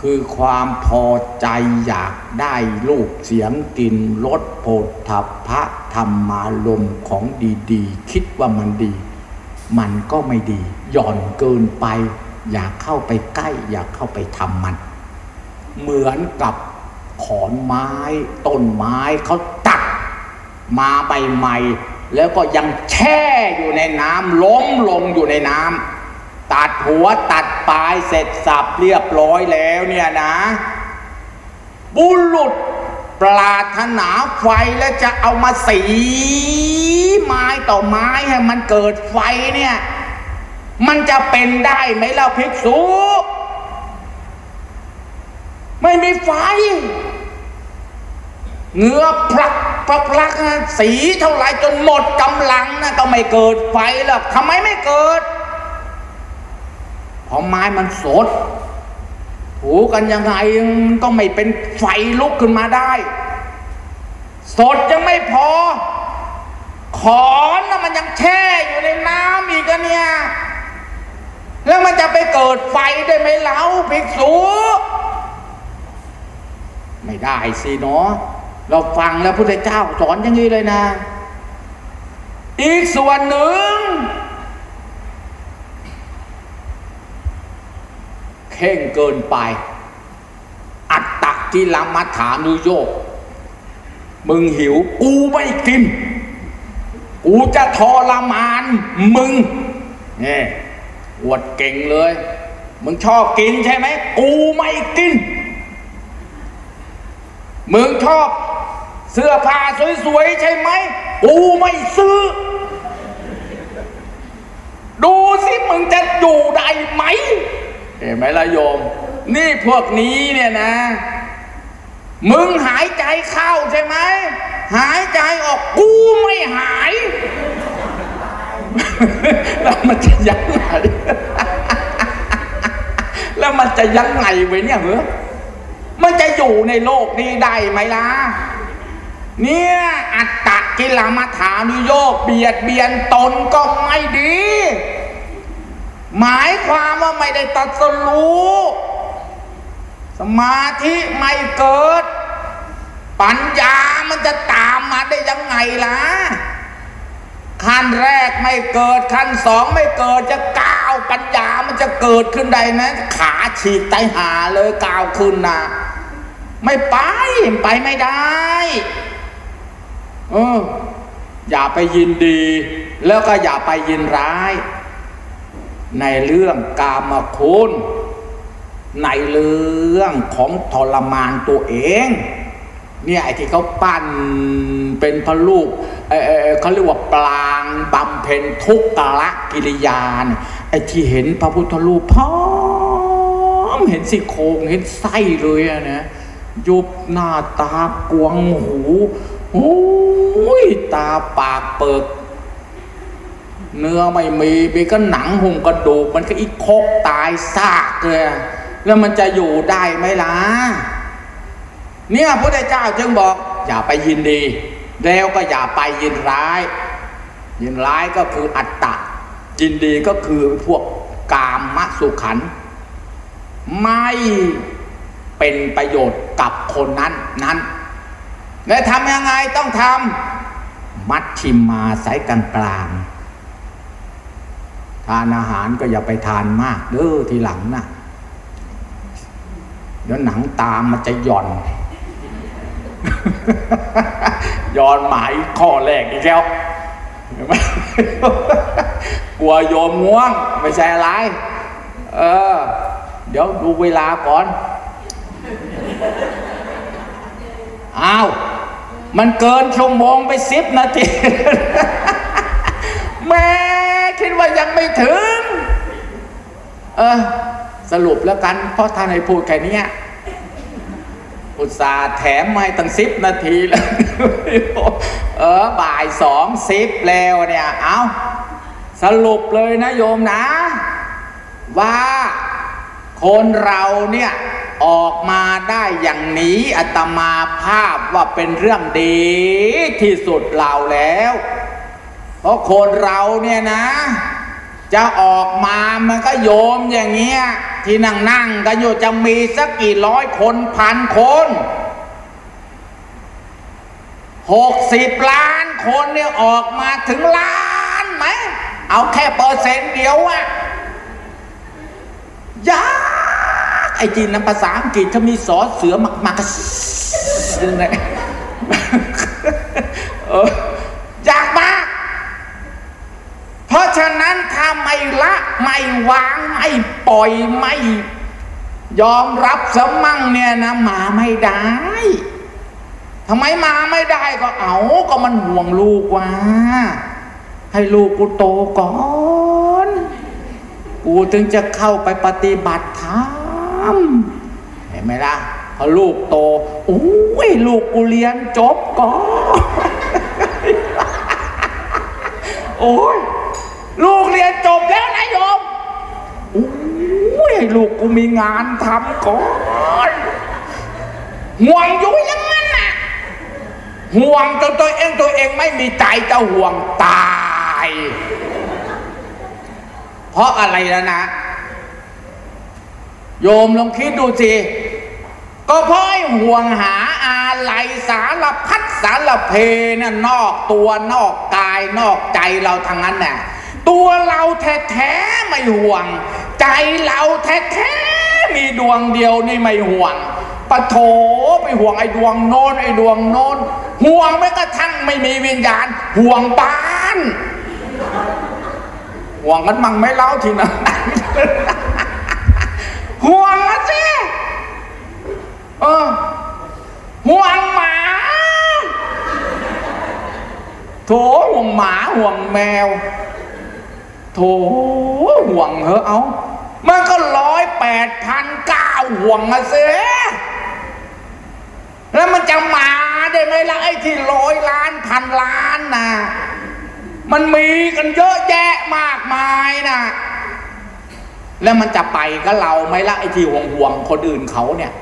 คือความพอใจอยากได้ลูกเสียงกินรสโผฏฐัพพะธรรมาลมของดีๆ คิดว่ามันดี มันก็ไม่ดี หย่อนเกินไป อยากเข้าไปใกล้ อยากเข้าไปทำมัน เหมือนกับขอนไม้ต้นไม้เขาตัดมาใบใหม่ แล้วก็ยังแช่อยู่ในน้ำล้มลงอยู่ในน้ำตัดหัวตัดปลายเสร็จสับเรียบร้อยแล้วเนี่ยนะ บุรุษปรารถนาไฟแล้วจะเอามาสี ไม้ต่อไม้ให้มันเกิดไฟเนี่ย มันจะเป็นได้ไหมล่ะภิกษุ ไม่มีไฟเงือพลักพลักพลักสีเท่าไรจนหมดกำลังนะก็ไม่เกิดไฟหรอกทำไมไม่เกิดเพราะไม้มันสดถูกันยังไงก็ไม่เป็นไฟลุกขึ้นมาได้ สดยังไม่พอ ขอนนะมันยังแช่อยู่ในน้ำอีกเนี่ย แล้วมันจะไปเกิดไฟได้ไหมเล่าภิกษุ ไม่ได้สิเนาะเราฟังแล้วพุทธเจ้าสอนอย่างนี้เลยนะ อีกส่วนหนึ่ง เข่งเกินไป อัตตะกิลมัฐานุโยกมึงหิว กูไม่กิน กูจะทรมานมึงเนี่ย อวดเก่งเลย มึงชอบกินใช่ไหม กูไม่กิน มึงชอบเสื้อผ้าสวยๆใช่ไหม กูไม่ซื้อ ดูสิมึงจะอยู่ได้ไหม เห็นไหมละโยม นี่พวกนี้เนี่ยนะ มึงหายใจเข้าใช่ไหม หายใจออกกูไม่หาย แล้วมันจะยังไงแล้วมันจะยังไงไว้เนี่ยเหรอมันจะอยู่ในโลกนี้ได้ไหมล่ะ เนี่ยอัตตะกิลมัฐานุโยกเบียดเบียนตนก็ไม่ดี หมายความว่าไม่ได้ตัดสรู้ สมาธิไม่เกิด ปัญญามันจะตามมาได้ยังไงล่ะ ขั้นแรกไม่เกิดขั้นสองไม่เกิดจะก้าวปัญญามันจะเกิดขึ้นได้นะขาฉีกไตหาเลยก้าวขึ้นนะไม่ไปไปไม่ได้เอออย่าไปยินดี แล้วก็อย่าไปยินร้าย ในเรื่องกามคุณในเรื่องของทรมานตัวเอง เนี่ยไอ้ที่เขาปั้นเป็นพระลูกเออเขาเรียกว่าปลางบำเพ็ญทุกขละกิริยานไอ้ที่เห็นพระพุทธรูปพร้อมเห็นสิโครงเห็นไส้เลยอะนะยุบหน้าตากวงหูโอ้ยตาปากเปิกเนื้อไม่มีมีก็หนังหุ่มกระดูกมันก็อีกคกตายซากเลยแล้วมันจะอยู่ได้ไหมล่ะ เนี่ยพระเจ้าจึงบอกอย่าไปยินดี แล้วก็อย่าไปยินร้าย ยินร้ายก็คืออัตตะ ยินดีก็คือพวกกามมสุขัน ไม่เป็นประโยชน์กับคนนั้นนั้น แล้วทำยังไงต้องทำมัดชิมมาสายกลางกลางทานอาหารก็อย่าไปทานมากเด้อทีหลังนะเดี๋ยวหนังตามมันจะหย่อน ย้อนหมายข้อแรกอีกแล้วกลัวโยมง่วง ไม่ใช่อะไร เออ เดี๋ยวดูเวลาก่อน อ้าว มันเกินชั่วโมงไปสิบนาที แม่คิดว่ายังไม่ถึง เออ สรุปแล้วกัน เพราะท่านให้พูดแค่นี้ อุตส่าห์แถมไมาตั้งสิบนาทีแล้วเออบ่ายสองสิบแล้วเนี่ย เอาสรุปเลยนะโยมนะ ว่าคนเราเนี่ยออกมาได้อย่างนี้อัตมาภาพว่าเป็นเรื่องดีที่สุดเราแล้ว เพราะคนเราเนี่ยนะ จะออกมามันก็โยมอย่างเงี้ย ที่นั่งนั่งกันอยู่จะมีสักกี่ร้อยคนพันคนหกสิบล้านคนเนี่ยออกมาถึงล้านไหม เอาแค่เปอร์เซ็นต์เดียวอะยากไอ้จีนน้ำภาษาอังกฤษถ้ามีสอเสือมากมากเออยากมาก เพราะฉะนั้นถ้าไม่ละไม่วางไม่ปล่อยไม่ยอมรับสมั่งเนี่ยนะมาไม่ได้ทำไมมาไม่ได้ก็เอาก็มันห่วงลูกว่า ให้ลูกกูโตก่อน กูถึงจะเข้าไปปฏิบัติธรรมเห็นไหมล่ะพอลูกโตโอ้ยลูกกูเรียนจบก่อน โอ้ย ลูกเรียนจบแล้วนะโยมโอ้ยลูกกูมีงานทำก่อนห่วงอยู่อยังนั้นน่ะห่วงจนตัวเองตัวเองไม่มีใจจะห่วงตาย เพราะอะไรแล้วนะ โยมลองคิดดูสิก็เพราะห่วงหาอะไรสารพัดสารเพน่ะนอกตัวนอกกายนอกใจเราทั้งนั้นน่ะ ตัวเราแท้ๆไม่ห่วง ใจเราแท้ๆมีดวงเดียวนี่ไม่ห่วงปะโถไปห่วงไอ้ดวงโน้นไอ้ดวงโน้นห่วงแม้กระทั่งไม่มีวิญญาณ ห่วงบ้านห่วงกันมั่งไม่เล่าทีนั้นห่วงอะสิเออห่วงหมาโถห่วงหมาห่วงแมว โถห่วงเหอะเอา มันก็ร้อยแปดพันเก้าห่วงอะเสียแล้วมันจะมาได้ไหมล่ะไอ้ที่ร้อยล้านพันล้านนะมันมีกันเยอะแยะมากมายนะแล้วมันจะไปกับเราไหมล่ะไอ้ที่ห่วงห่วงคนอื่นเขาเนี่ย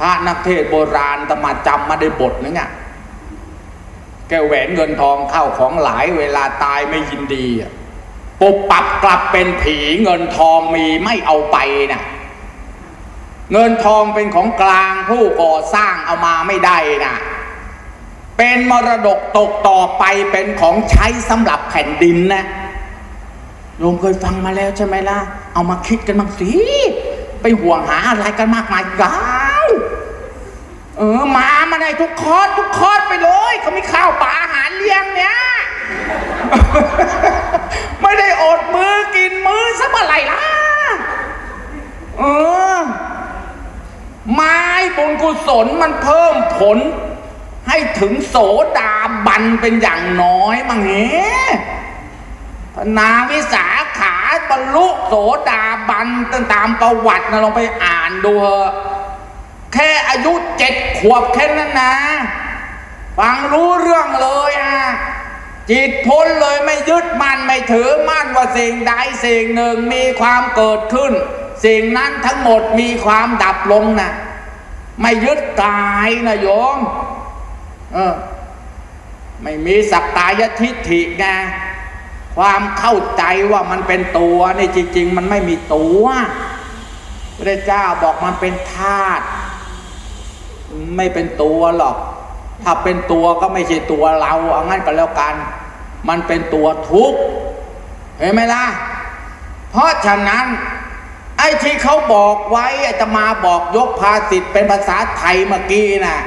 พระนักเทศโบราณตมาจำมาได้บทนึงอะ่ะ แกแหวนเงินทองเข้าของหลายเวลาตายไม่ยินดีปุบปับกลับเป็นผีเงินทองมีไม่เอาไปนะ่ะเงินทองเป็นของกลางผู้ก่อสร้างเอามาไม่ได้นะเป็นมรดกตกต่อไปเป็นของใช้สำหรับแผ่นดินนะโยมเคยฟังมาแล้วใช่ไหมล่ะ เอามาคิดกันบ้างสิ ไปห่วงหาอะไรกันมากมายกาว เออมามาได้ทุกคอร์สทุกคอร์สไปเลยเขามีข้าวปลาอาหารเลี้ยงเนี่ยไม่ได้อดมือกินมือสักเมื่อไหร่ล่ะเออไม้บุญกุศลมันเพิ่มผล ให้ถึงโสดาบันเป็นอย่างน้อยมั้งเฮ้พนาวิสาขาบรรลุโสดาบันตามประวัตินะลองไปอ่านดูเถอะ แค่อายุเจ็ดขวบแค่นั้นนะ ฟังรู้เรื่องเลยอะจิตพ้นเลยไม่ยึดมั่นไม่ถือมั่นว่าสิ่งใดสิ่งหนึ่งมีความเกิดขึ้น สิ่งนั้นทั้งหมดมีความดับลงนะไม่ยึดกายนะโยมเออไม่มีสักกายทิฏฐิไงความเข้าใจว่ามันเป็นตัวนี่จริง ๆ มันไม่มีตัวพระเจ้าบอกมันเป็นธาตุ ไม่เป็นตัวหรอก ถ้าเป็นตัวก็ไม่ใช่ตัวเราเอางั้นก็แล้วกัน มันเป็นตัวทุกข์เห็นไหมล่ะ เพราะฉะนั้น ไอ้ที่เขาบอกไว้อาตมาบอกยกภาษิตเป็นภาษาไทยเมื่อกี้นะ่ะ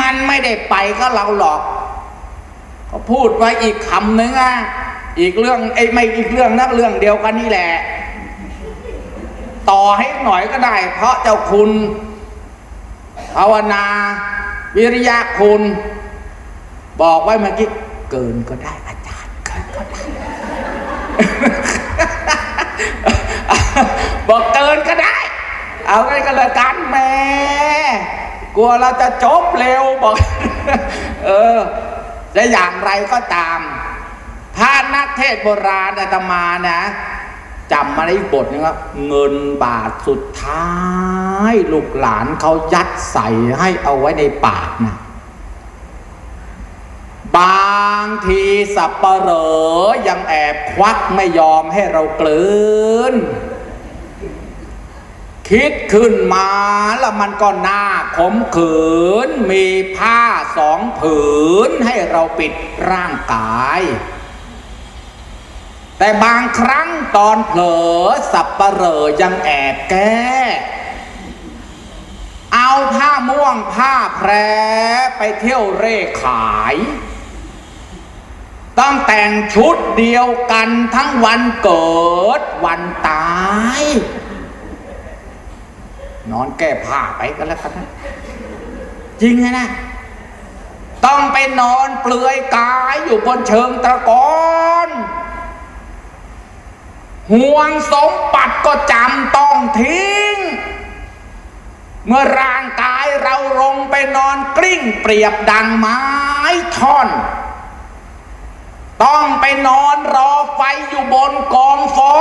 มันไม่ได้ไปก็เราหรอกเขาพูดไว้อีกคำหนึ่งอะอีกเรื่องไอ้ไม่อีกเรื่องนักเรื่องเดียวกันนี่แหละ ต่อให้หน่อยก็ได้ เพราะเจ้าคุณ ภาวนา วิริยะคุณ บอกไว้เมื่อกี้เกินก็ได้อาจารย์เกินก็ได้บอกเกินก็ได้ เอาไงก็เลยกันแม่กลัวเราจะจบเร็วบอก เออจะอย่างไรก็ตาม ถ้านักเทศโบราณอาตมานะ จำมาได้บทนึงว่าเงินบาทสุดท้าย ลูกหลานเขายัดใส่ให้เอาไว้ในปากนะบางทีสับปะเหรอยังแอบควักไม่ยอมให้เรากลืน คิดขึ้นมาแล้วมันก็น่าขมขืน มีผ้าสองผืนให้เราปิดร่างกาย แต่บางครั้งตอนเผลอสับปะเหรอยังแอบแก้ เอาผ้าม่วงผ้าแพรไปเที่ยวเร่ขาย ต้องแต่งชุดเดียวกันทั้งวันเกิดวันตาย นอนแก้ผ้าไปก็แล้วกันนะจริงไงนะ ต้องไปนอนเปลือยกายอยู่บนเชิงตะกอน ห่วงสมบัติก็จำต้องทิ้ง เมื่อร่างกายเราลงไปนอนกลิ้งเปรียบดังไม้ท่อน ต้องไปนอนรอไฟอยู่บนกองฟอ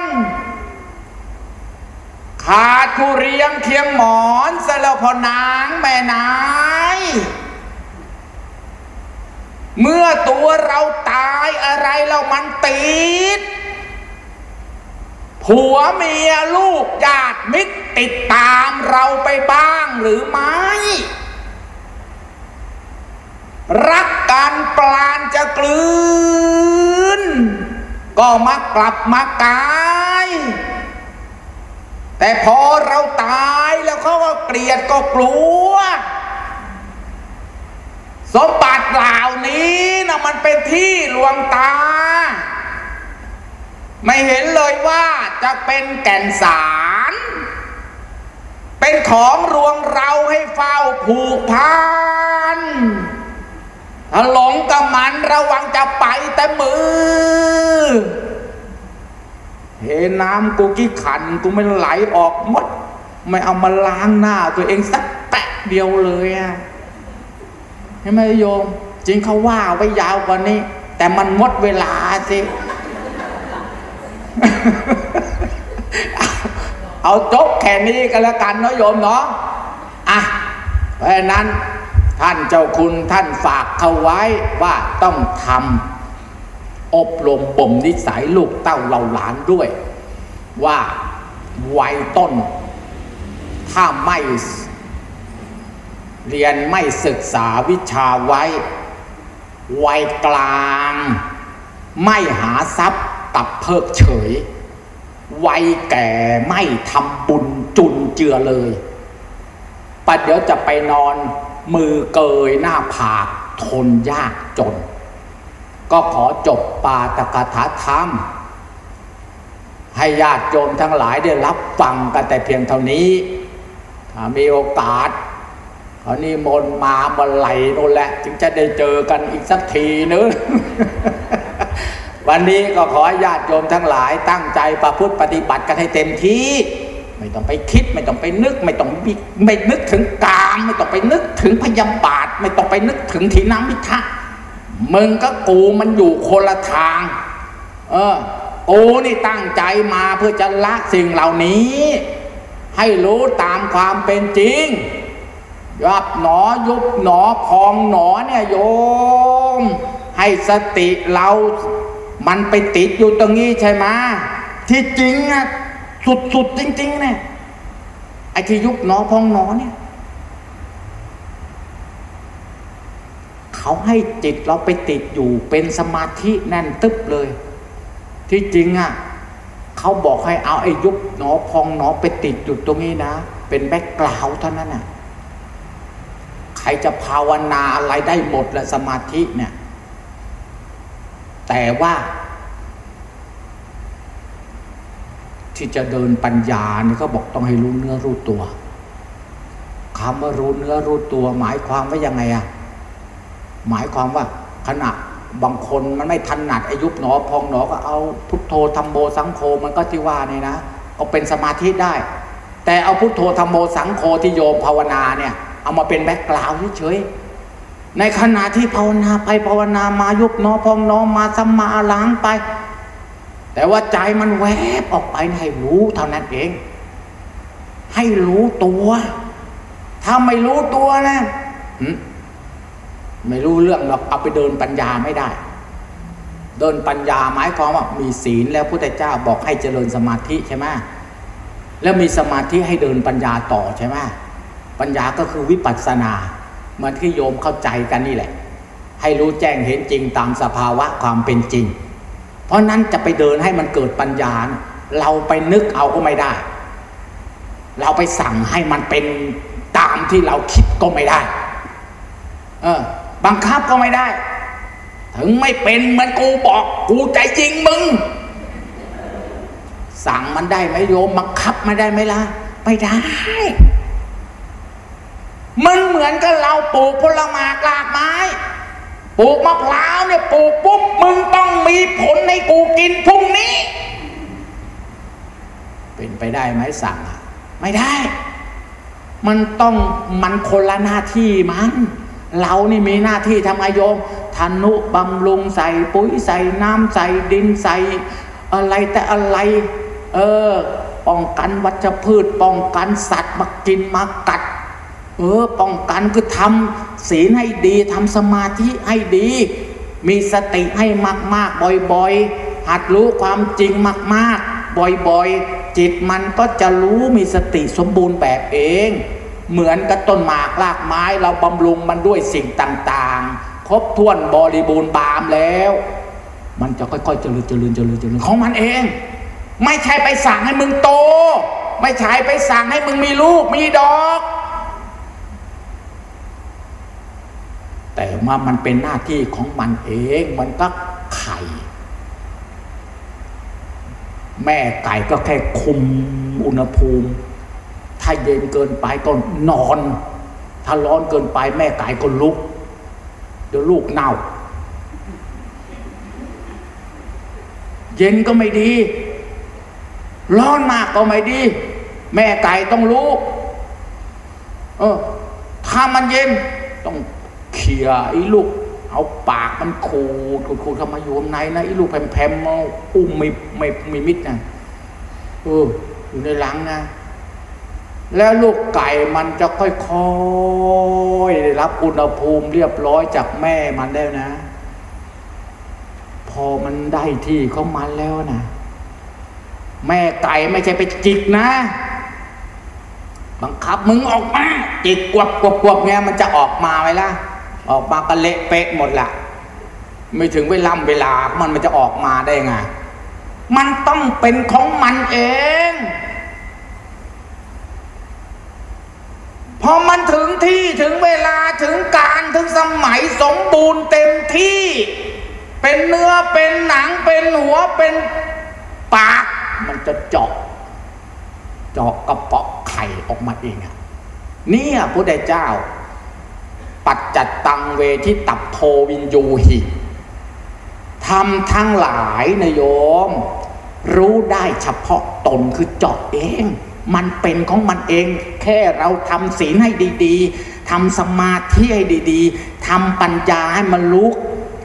นขาดคูเรียงเคียงหมอนสลพนางแม่นายเมื่อตัวเราตายอะไรเรามันติด ผัวเมียลูกญาติมิตรติดตามเราไปบ้างหรือไม่รักกันปลานจะกลืน ก็มากลับมากาย แต่พอเราตายแล้วเขาก็เกลียดก็กลัว สมบัติเหล่านี้นะมันเป็นที่ลวงตา ไม่เห็นเลยว่าจะเป็นแก่นสาร เป็นของรวงเราให้เฝ้าผูกพันหลงกับมันระวังจะไปแต่มือ เห็นน้ำกูกี้ขันกูไม่ไหลออกหมด ไม่เอามาล้างหน้าตัวเองสักแตะเดียวเลยอะเห็นไหมโยม จริงเขาว่าไว้ยาวกว่านี้ แต่มันหมดเวลาสิ เอาจบแค่นี้กันแล้วกันเนาะโยมเนาะอะเพราะฉะนั้นท่านเจ้าคุณท่านฝากเขาไว้ว่าต้องทำอบรมบ่มนิสัยลูกเต้าเราหลานด้วย ว่าวัยต้น ถ้าไม่เรียนไม่ศึกษาวิชาไว้ วัยกลาง ไม่หาทรัพย์ ตับเพิกเฉย วัยแก่ไม่ทำบุญจุนเจือเลยปัดเดี๋ยวจะไปนอนมือเกยหน้าผากทนยากจน ก็ขอจบปาตกถาธรรม ให้ญาติโยมทั้งหลายได้รับฟังกันแต่เพียงเท่านี้ถ้ามีโอกาสขอนิมนมาบรรลัยนั่นแหละ จึงจะได้เจอกันอีกสักทีนึง วันนี้ก็ขอญาติโยมทั้งหลายตั้งใจประพฤติปฏิบัติกันให้เต็มที่ ไม่ต้องไปคิดไม่ต้องไปนึก ไม่ต้องไม่นึกถึงกาม ไม่ต้องไปนึกถึงพยาบาท ไม่ต้องไปนึกถึงทีน้ำมิทะมึงก็กูมันอยู่คนละทาง เออกูนี่ตั้งใจมาเพื่อจะละสิ่งเหล่านี้ ให้รู้ตามความเป็นจริงยับหนอยุบหนอพองหนอเนี่ยโยม ให้สติเรา มันไปติดอยู่ตรงนี้ใช่ไหมที่จริงอะสุดๆจริง ๆ เนี่ยไอ้ที่ยุบหนอพองหนอเนี่ยเขาให้จิตเราไปติดอยู่เป็นสมาธิแน่นตึ๊บเลย ที่จริงอะเขาบอกให้เอาไอ้ยุบหนอพองหนอไปติดอยู่ตรงนี้นะ เป็นแบ็กกราวเท่านั้นน่ะใครจะภาวนาอะไรได้หมดละสมาธิเนี่ย แต่ว่า ที่จะเดินปัญญาเนี่ยเขาบอกต้องให้รู้เนื้อรู้ตัวคำว่ารู้เนื้อรู้ตัว หมายความว่ายังไงอะหมายความว่าขณะบางคนมันไม่ทันหนัดอายุหนอพองหนอก็เอาพุทโธธรรมโมสังโฆมันก็ที่ว่านี่นะก็เป็นสมาธิได้ แต่เอาพุทโธธรรมโมสังโฆที่โยมภาวนาเนี่ย เอามาเป็นแบ็กกราวด์เฉย ในขณะที่ภาวนาไปภาวนามายุบนอพองนอมาสัมมาล้างไป แต่ว่าใจมันแวบออกไปให้รู้เท่านั้นเอง ให้รู้ตัว ถ้าไม่รู้ตัวนะไม่รู้เรื่องหรอกเอาไปเดินปัญญาไม่ได้ เดินปัญญาหมายความว่ามีศีลแล้วพุทธเจ้าบอกให้เจริญสมาธิใช่ไหมแล้วมีสมาธิให้เดินปัญญาต่อใช่ไหมปัญญาก็คือวิปัสสนา มือนที่โยมเข้าใจกันนี่แหละ ให้รู้แจ้งเห็นจริงตามสภาวะความเป็นจริง เพราะนั้นจะไปเดินให้มันเกิดปัญญา เราไปนึกเอาก็ไม่ได้ เราไปสั่งให้มันเป็นตามที่เราคิดก็ไม่ได้ เออ บังคับก็ไม่ได้ ถึงไม่เป็นมือนกูบอกกูใจจริงมึง สั่งมันได้ไหมโยมบังคับไม่ได้ไหมล่ะไม่ได้ มันเหมือนกับเราปลูกผลไม้กลากไม้ปลูกมะพร้าวเนี่ยปลูกปุ๊บมึงต้องมีผลให้กูกินพรุ่งนี้ เป็นไปได้ไหมสั่งอะไม่ได้ มันต้องมันคนละหน้าที่มัน เรานี่มีหน้าที่ทำไมโยมทนุบำรุงใส่ปุ๋ยใส่น้ำใส่ดินใส่อะไรแต่อะไร เออ ป้องกันวัชพืช ป้องกันสัตว์มากินมากัด เออป้องกันคือทำศีลให้ดีทำสมาธิให้ดี มีสติให้มาก ๆ บ่อยๆ หัดรู้ความจริงมาก ๆ บ่อยๆ จิตมันก็จะรู้มีสติสมบูรณ์แบบเอง เหมือนกับต้นหมากรากไม้เราบำรุงมันด้วยสิ่งต่างๆ ครบถ้วนบริบูรณ์บามแล้ว มันจะค่อยๆเจริญเจริญเจริญเจริญของมันเอง ไม่ใช่ไปสั่งให้มึงโต ไม่ใช่ไปสั่งให้มึงมีลูกมีดอก แต่ว่ามันเป็นหน้าที่ของมันเองมันก็ไข่ แม่ไก่ก็แค่คุมอุณหภูมิ ถ้าเย็นเกินไปก็นอน ถ้าร้อนเกินไปแม่ไก่ก็ลุก เดี๋ยวลูกเน่า เย็นก็ไม่ดี ร้อนมากก็ไม่ดี แม่ไก่ต้องรู้เออถ้ามันเย็นต้อง เขี่ยไอ้ลูก เอาปากมันขูดขูดเข้ามาอยู่ข้างในนะไอ้ลูกแผ่มๆมาอุ้มไม่ไม่ไม่มิดนะเอออยู่ในหลังนะแล้วลูกไก่มันจะค่อยๆได้รับอุณหภูมิเรียบร้อยจากแม่มันแล้วนะ พอมันได้ที่ของมันแล้วนะแม่ไก่ไม่ใช่ไปจิกนะ บังคับมึงออกมาจิกกวบกวบกวบเงี้ยมันจะออกมาไหมล่ะ ออกมาก็เละเป๊ะหมดละไม่ถึงเวลาเวลามันมันจะออกมาได้ไงมันต้องเป็นของมันเอง พอมันถึงที่ถึงเวลาถึงการถึงสมัยสมบูรณ์เต็มที่ เป็นเนื้อเป็นหนังเป็นหัวเป็นปาก มันจะเจาะเจาะกระเปาะไข่ออกมาเองอะเนี่ยพระเจ้า ปัจจัดตังเวที่ตับโทวินยูหิทำทั้งหลายนะโยม รู้ได้เฉพาะตนคือเจาะเอง มันเป็นของมันเอง แค่เราทำศีลให้ดีๆทำสมาธิให้ดีๆทำปัญญาให้มันรู้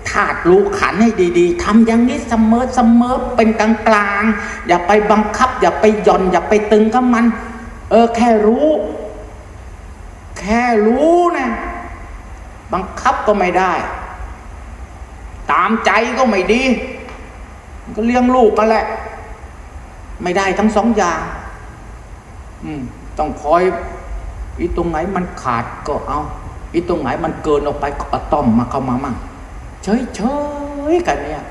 ธาตุรู้ขันให้ดีๆทำอย่างนี้เสมอเสมอเป็นกลางกลางอย่าไปบังคับ อย่าไปย่อน อย่าไปตึงกับมัน เออแค่รู้ แค่รู้นะ บังคับก็ไม่ได้ ตามใจก็ไม่ดี ก็เลี้ยงลูกกันแหละ ไม่ได้ทั้งสองอย่างต้องคอยอีตรงไหนมันขาดก็เอาอีตรงไหนมันเกินออกไปก็ต้อมมาเข้ามามั่งเฉยเฉยกันเนี่ย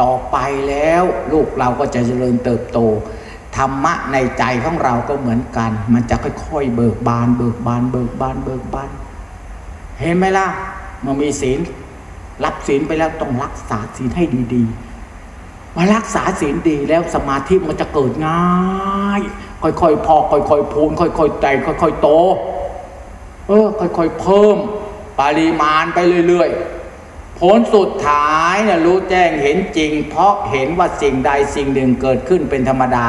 ต่อไปแล้วลูกเราก็จะเจริญเติบโตธรรมะในใจของเราก็เหมือนกัน มันจะค่อยๆ เบิกบาน เบิกบาน เบิกบาน เบิกบาน เห็นไหมล่ะมันมีศีลรับศีลไปแล้วต้องรักษาศีลให้ดีๆมารักษาศีลดีแล้วสมาธิมันจะเกิดง่าย ค่อยๆพอค่อยๆพูนค่อยๆแต่งค่อยๆโต เออค่อยๆเพิ่ม ปริมาณไปเรื่อยๆ ผลสุดท้ายเนี่ยรู้แจ้งเห็นจริง เพราะเห็นว่าสิ่งใดสิ่งหนึ่งเกิดขึ้นเป็นธรรมดา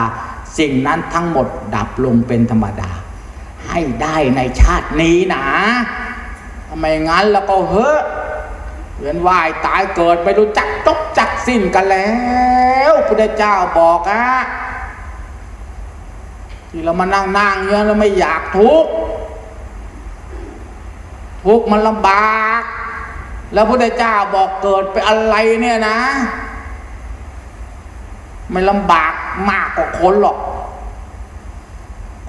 สิ่งนั้นทั้งหมดดับลงเป็นธรรมดา ให้ได้ในชาตินี้นะ ทไมงั้นแล้วก็เฮ้เวียนว่ายตายเกิดไม่รู้จักจบจักสิ้นกันแล้วพระเจ้าบอกอะที่เรามานั่งนั่งเนี่ยเราไม่อยากทุกข์ทุกข์มันลำบาก แล้วพระเจ้าบอกเกิดไปอะไรเนี่ยนะ ไม่ลำบากมากกว่าคนหรอก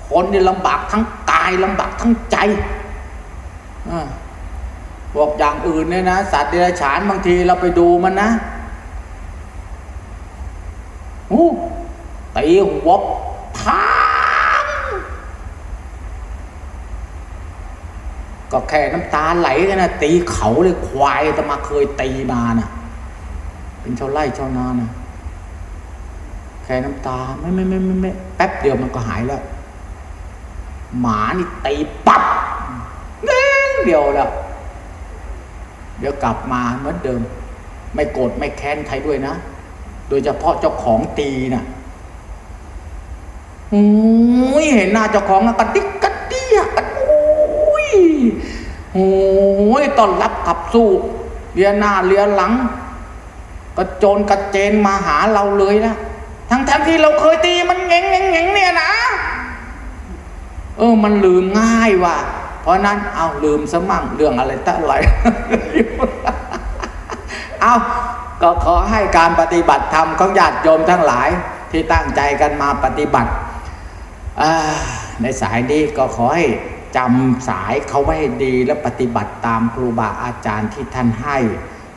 คนนี่ลำบากทั้งกายลำบากทั้งใจอ่า บอกอย่างอื่นเนี่ยนะ สัตว์เดรัจฉานบางทีเราไปดูมันนะโอ้ตีหัวพังก็แค่น้ำตาไหลกันนะตีเขาเลยควายแต่มาเคยตีมานะ่ะ เป็นชาวไร่ชาวนานะแค่น้ำตาไม่ไม่ไม่ไม่ไม่แป๊บเดียวมันก็หายแล้ว หมานี่ตีปับเด้งเดียวแล้ว เดี๋ยวกลับมาเหมือนเดิม ไม่โกรธไม่แค้นใครด้วยนะ โดยเฉพาะเจ้าของตีนะ่ะโอ้ยเห็นหน้าเจ้าของกระดิกกระเดียกันโอ้ยโอ้ยตอนรับขับสู้เลียหน้าเลียหลังกระโจนกระเจนมาหาเราเลยนะทั้งทั้งที่เราเคยตีมันเง่งเง่งเง่งเนี่ยนะ เออ มันลืมง่ายว่ะ เพราะนั้นเอาลืมสมั่งเรื่องอะไรตั้งไรเอาก็ขอให้การปฏิบัติธรรมของญาติโยมทั้งหลายที่ตั้งใจกันมาปฏิบัติในสายนี้ก็ขอให้จำสายเขาไว้ให้ดีและปฏิบัติตามครูบาอาจารย์ที่ท่านให้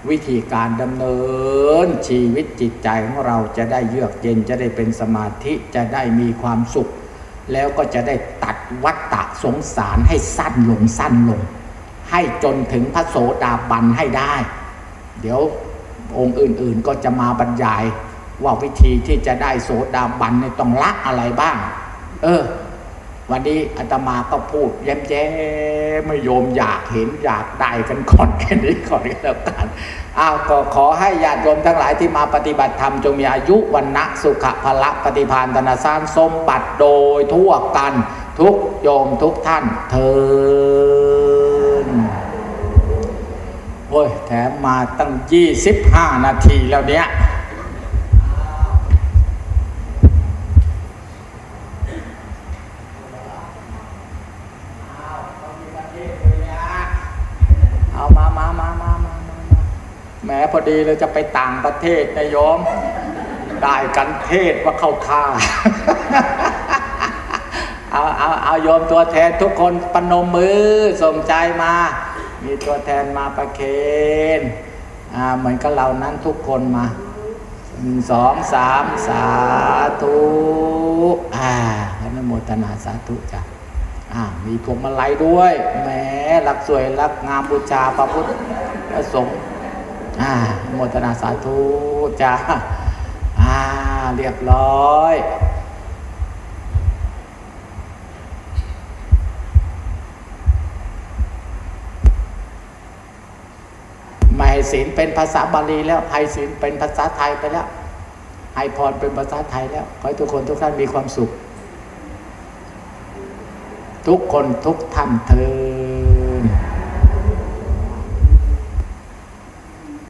วิธีการดำเนินชีวิตจิตใจของเราจะได้เยือกเย็นจะได้เป็นสมาธิจะได้มีความสุข แล้วก็จะได้ตัดวัตตะสงสารให้สั้นลงสั้นลง ให้จนถึงพระโสดาบันให้ได้ เดี๋ยวองค์อื่นๆก็จะมาบรรยายว่าวิธีที่จะได้โสดาบันในต้องละอะไรบ้าง เออ วันนี้อาตมาก็พูดแย้มแย้ไม่โยมอยากเห็นอยากได้กันก่อนแค่นี้ก่อนก็แล้วกันอ้าวก็ขอให้ญาติโยมทั้งหลายที่มาปฏิบัติธรรมจงมีอายุวันนะสุขภละปฏิพานธนาสารสมบัติโดยทั่วกันทุกโยมทุกท่านเทินโอ้ยแถมมาตั้งยี่สิบห้านาทีแล้วเนี้ย แม้พอดีเลยจะไปต่างประเทศนายโยม ได้กันเทศว่าเข้าท่าเอาเอาเอาโยมตัวแทนทุกคนปนมมือส่งใจมา มีตัวแทนมาประเคนอ่าเหมือนกับเรานั้นทุกคนมาหนึ่งสองสามสาธุอ่าอนุโมทนาสาธุจ้ะอ่ามีพวงมาลัยด้วยแหมรักสวยรักงามบูชาพระพุทธพระสงฆ์ อ่าโมทนาสาธุจ้าอ่าเรียบร้อยไม่ให้ศีลเป็นภาษาบาลีแล้วให้ศีลเป็นภาษาไทยไปแล้วให้พรเป็นภาษาไทยแล้ว ขอให้ทุกคนทุกท่านมีความสุข ทุกคนทุกท่านเทิน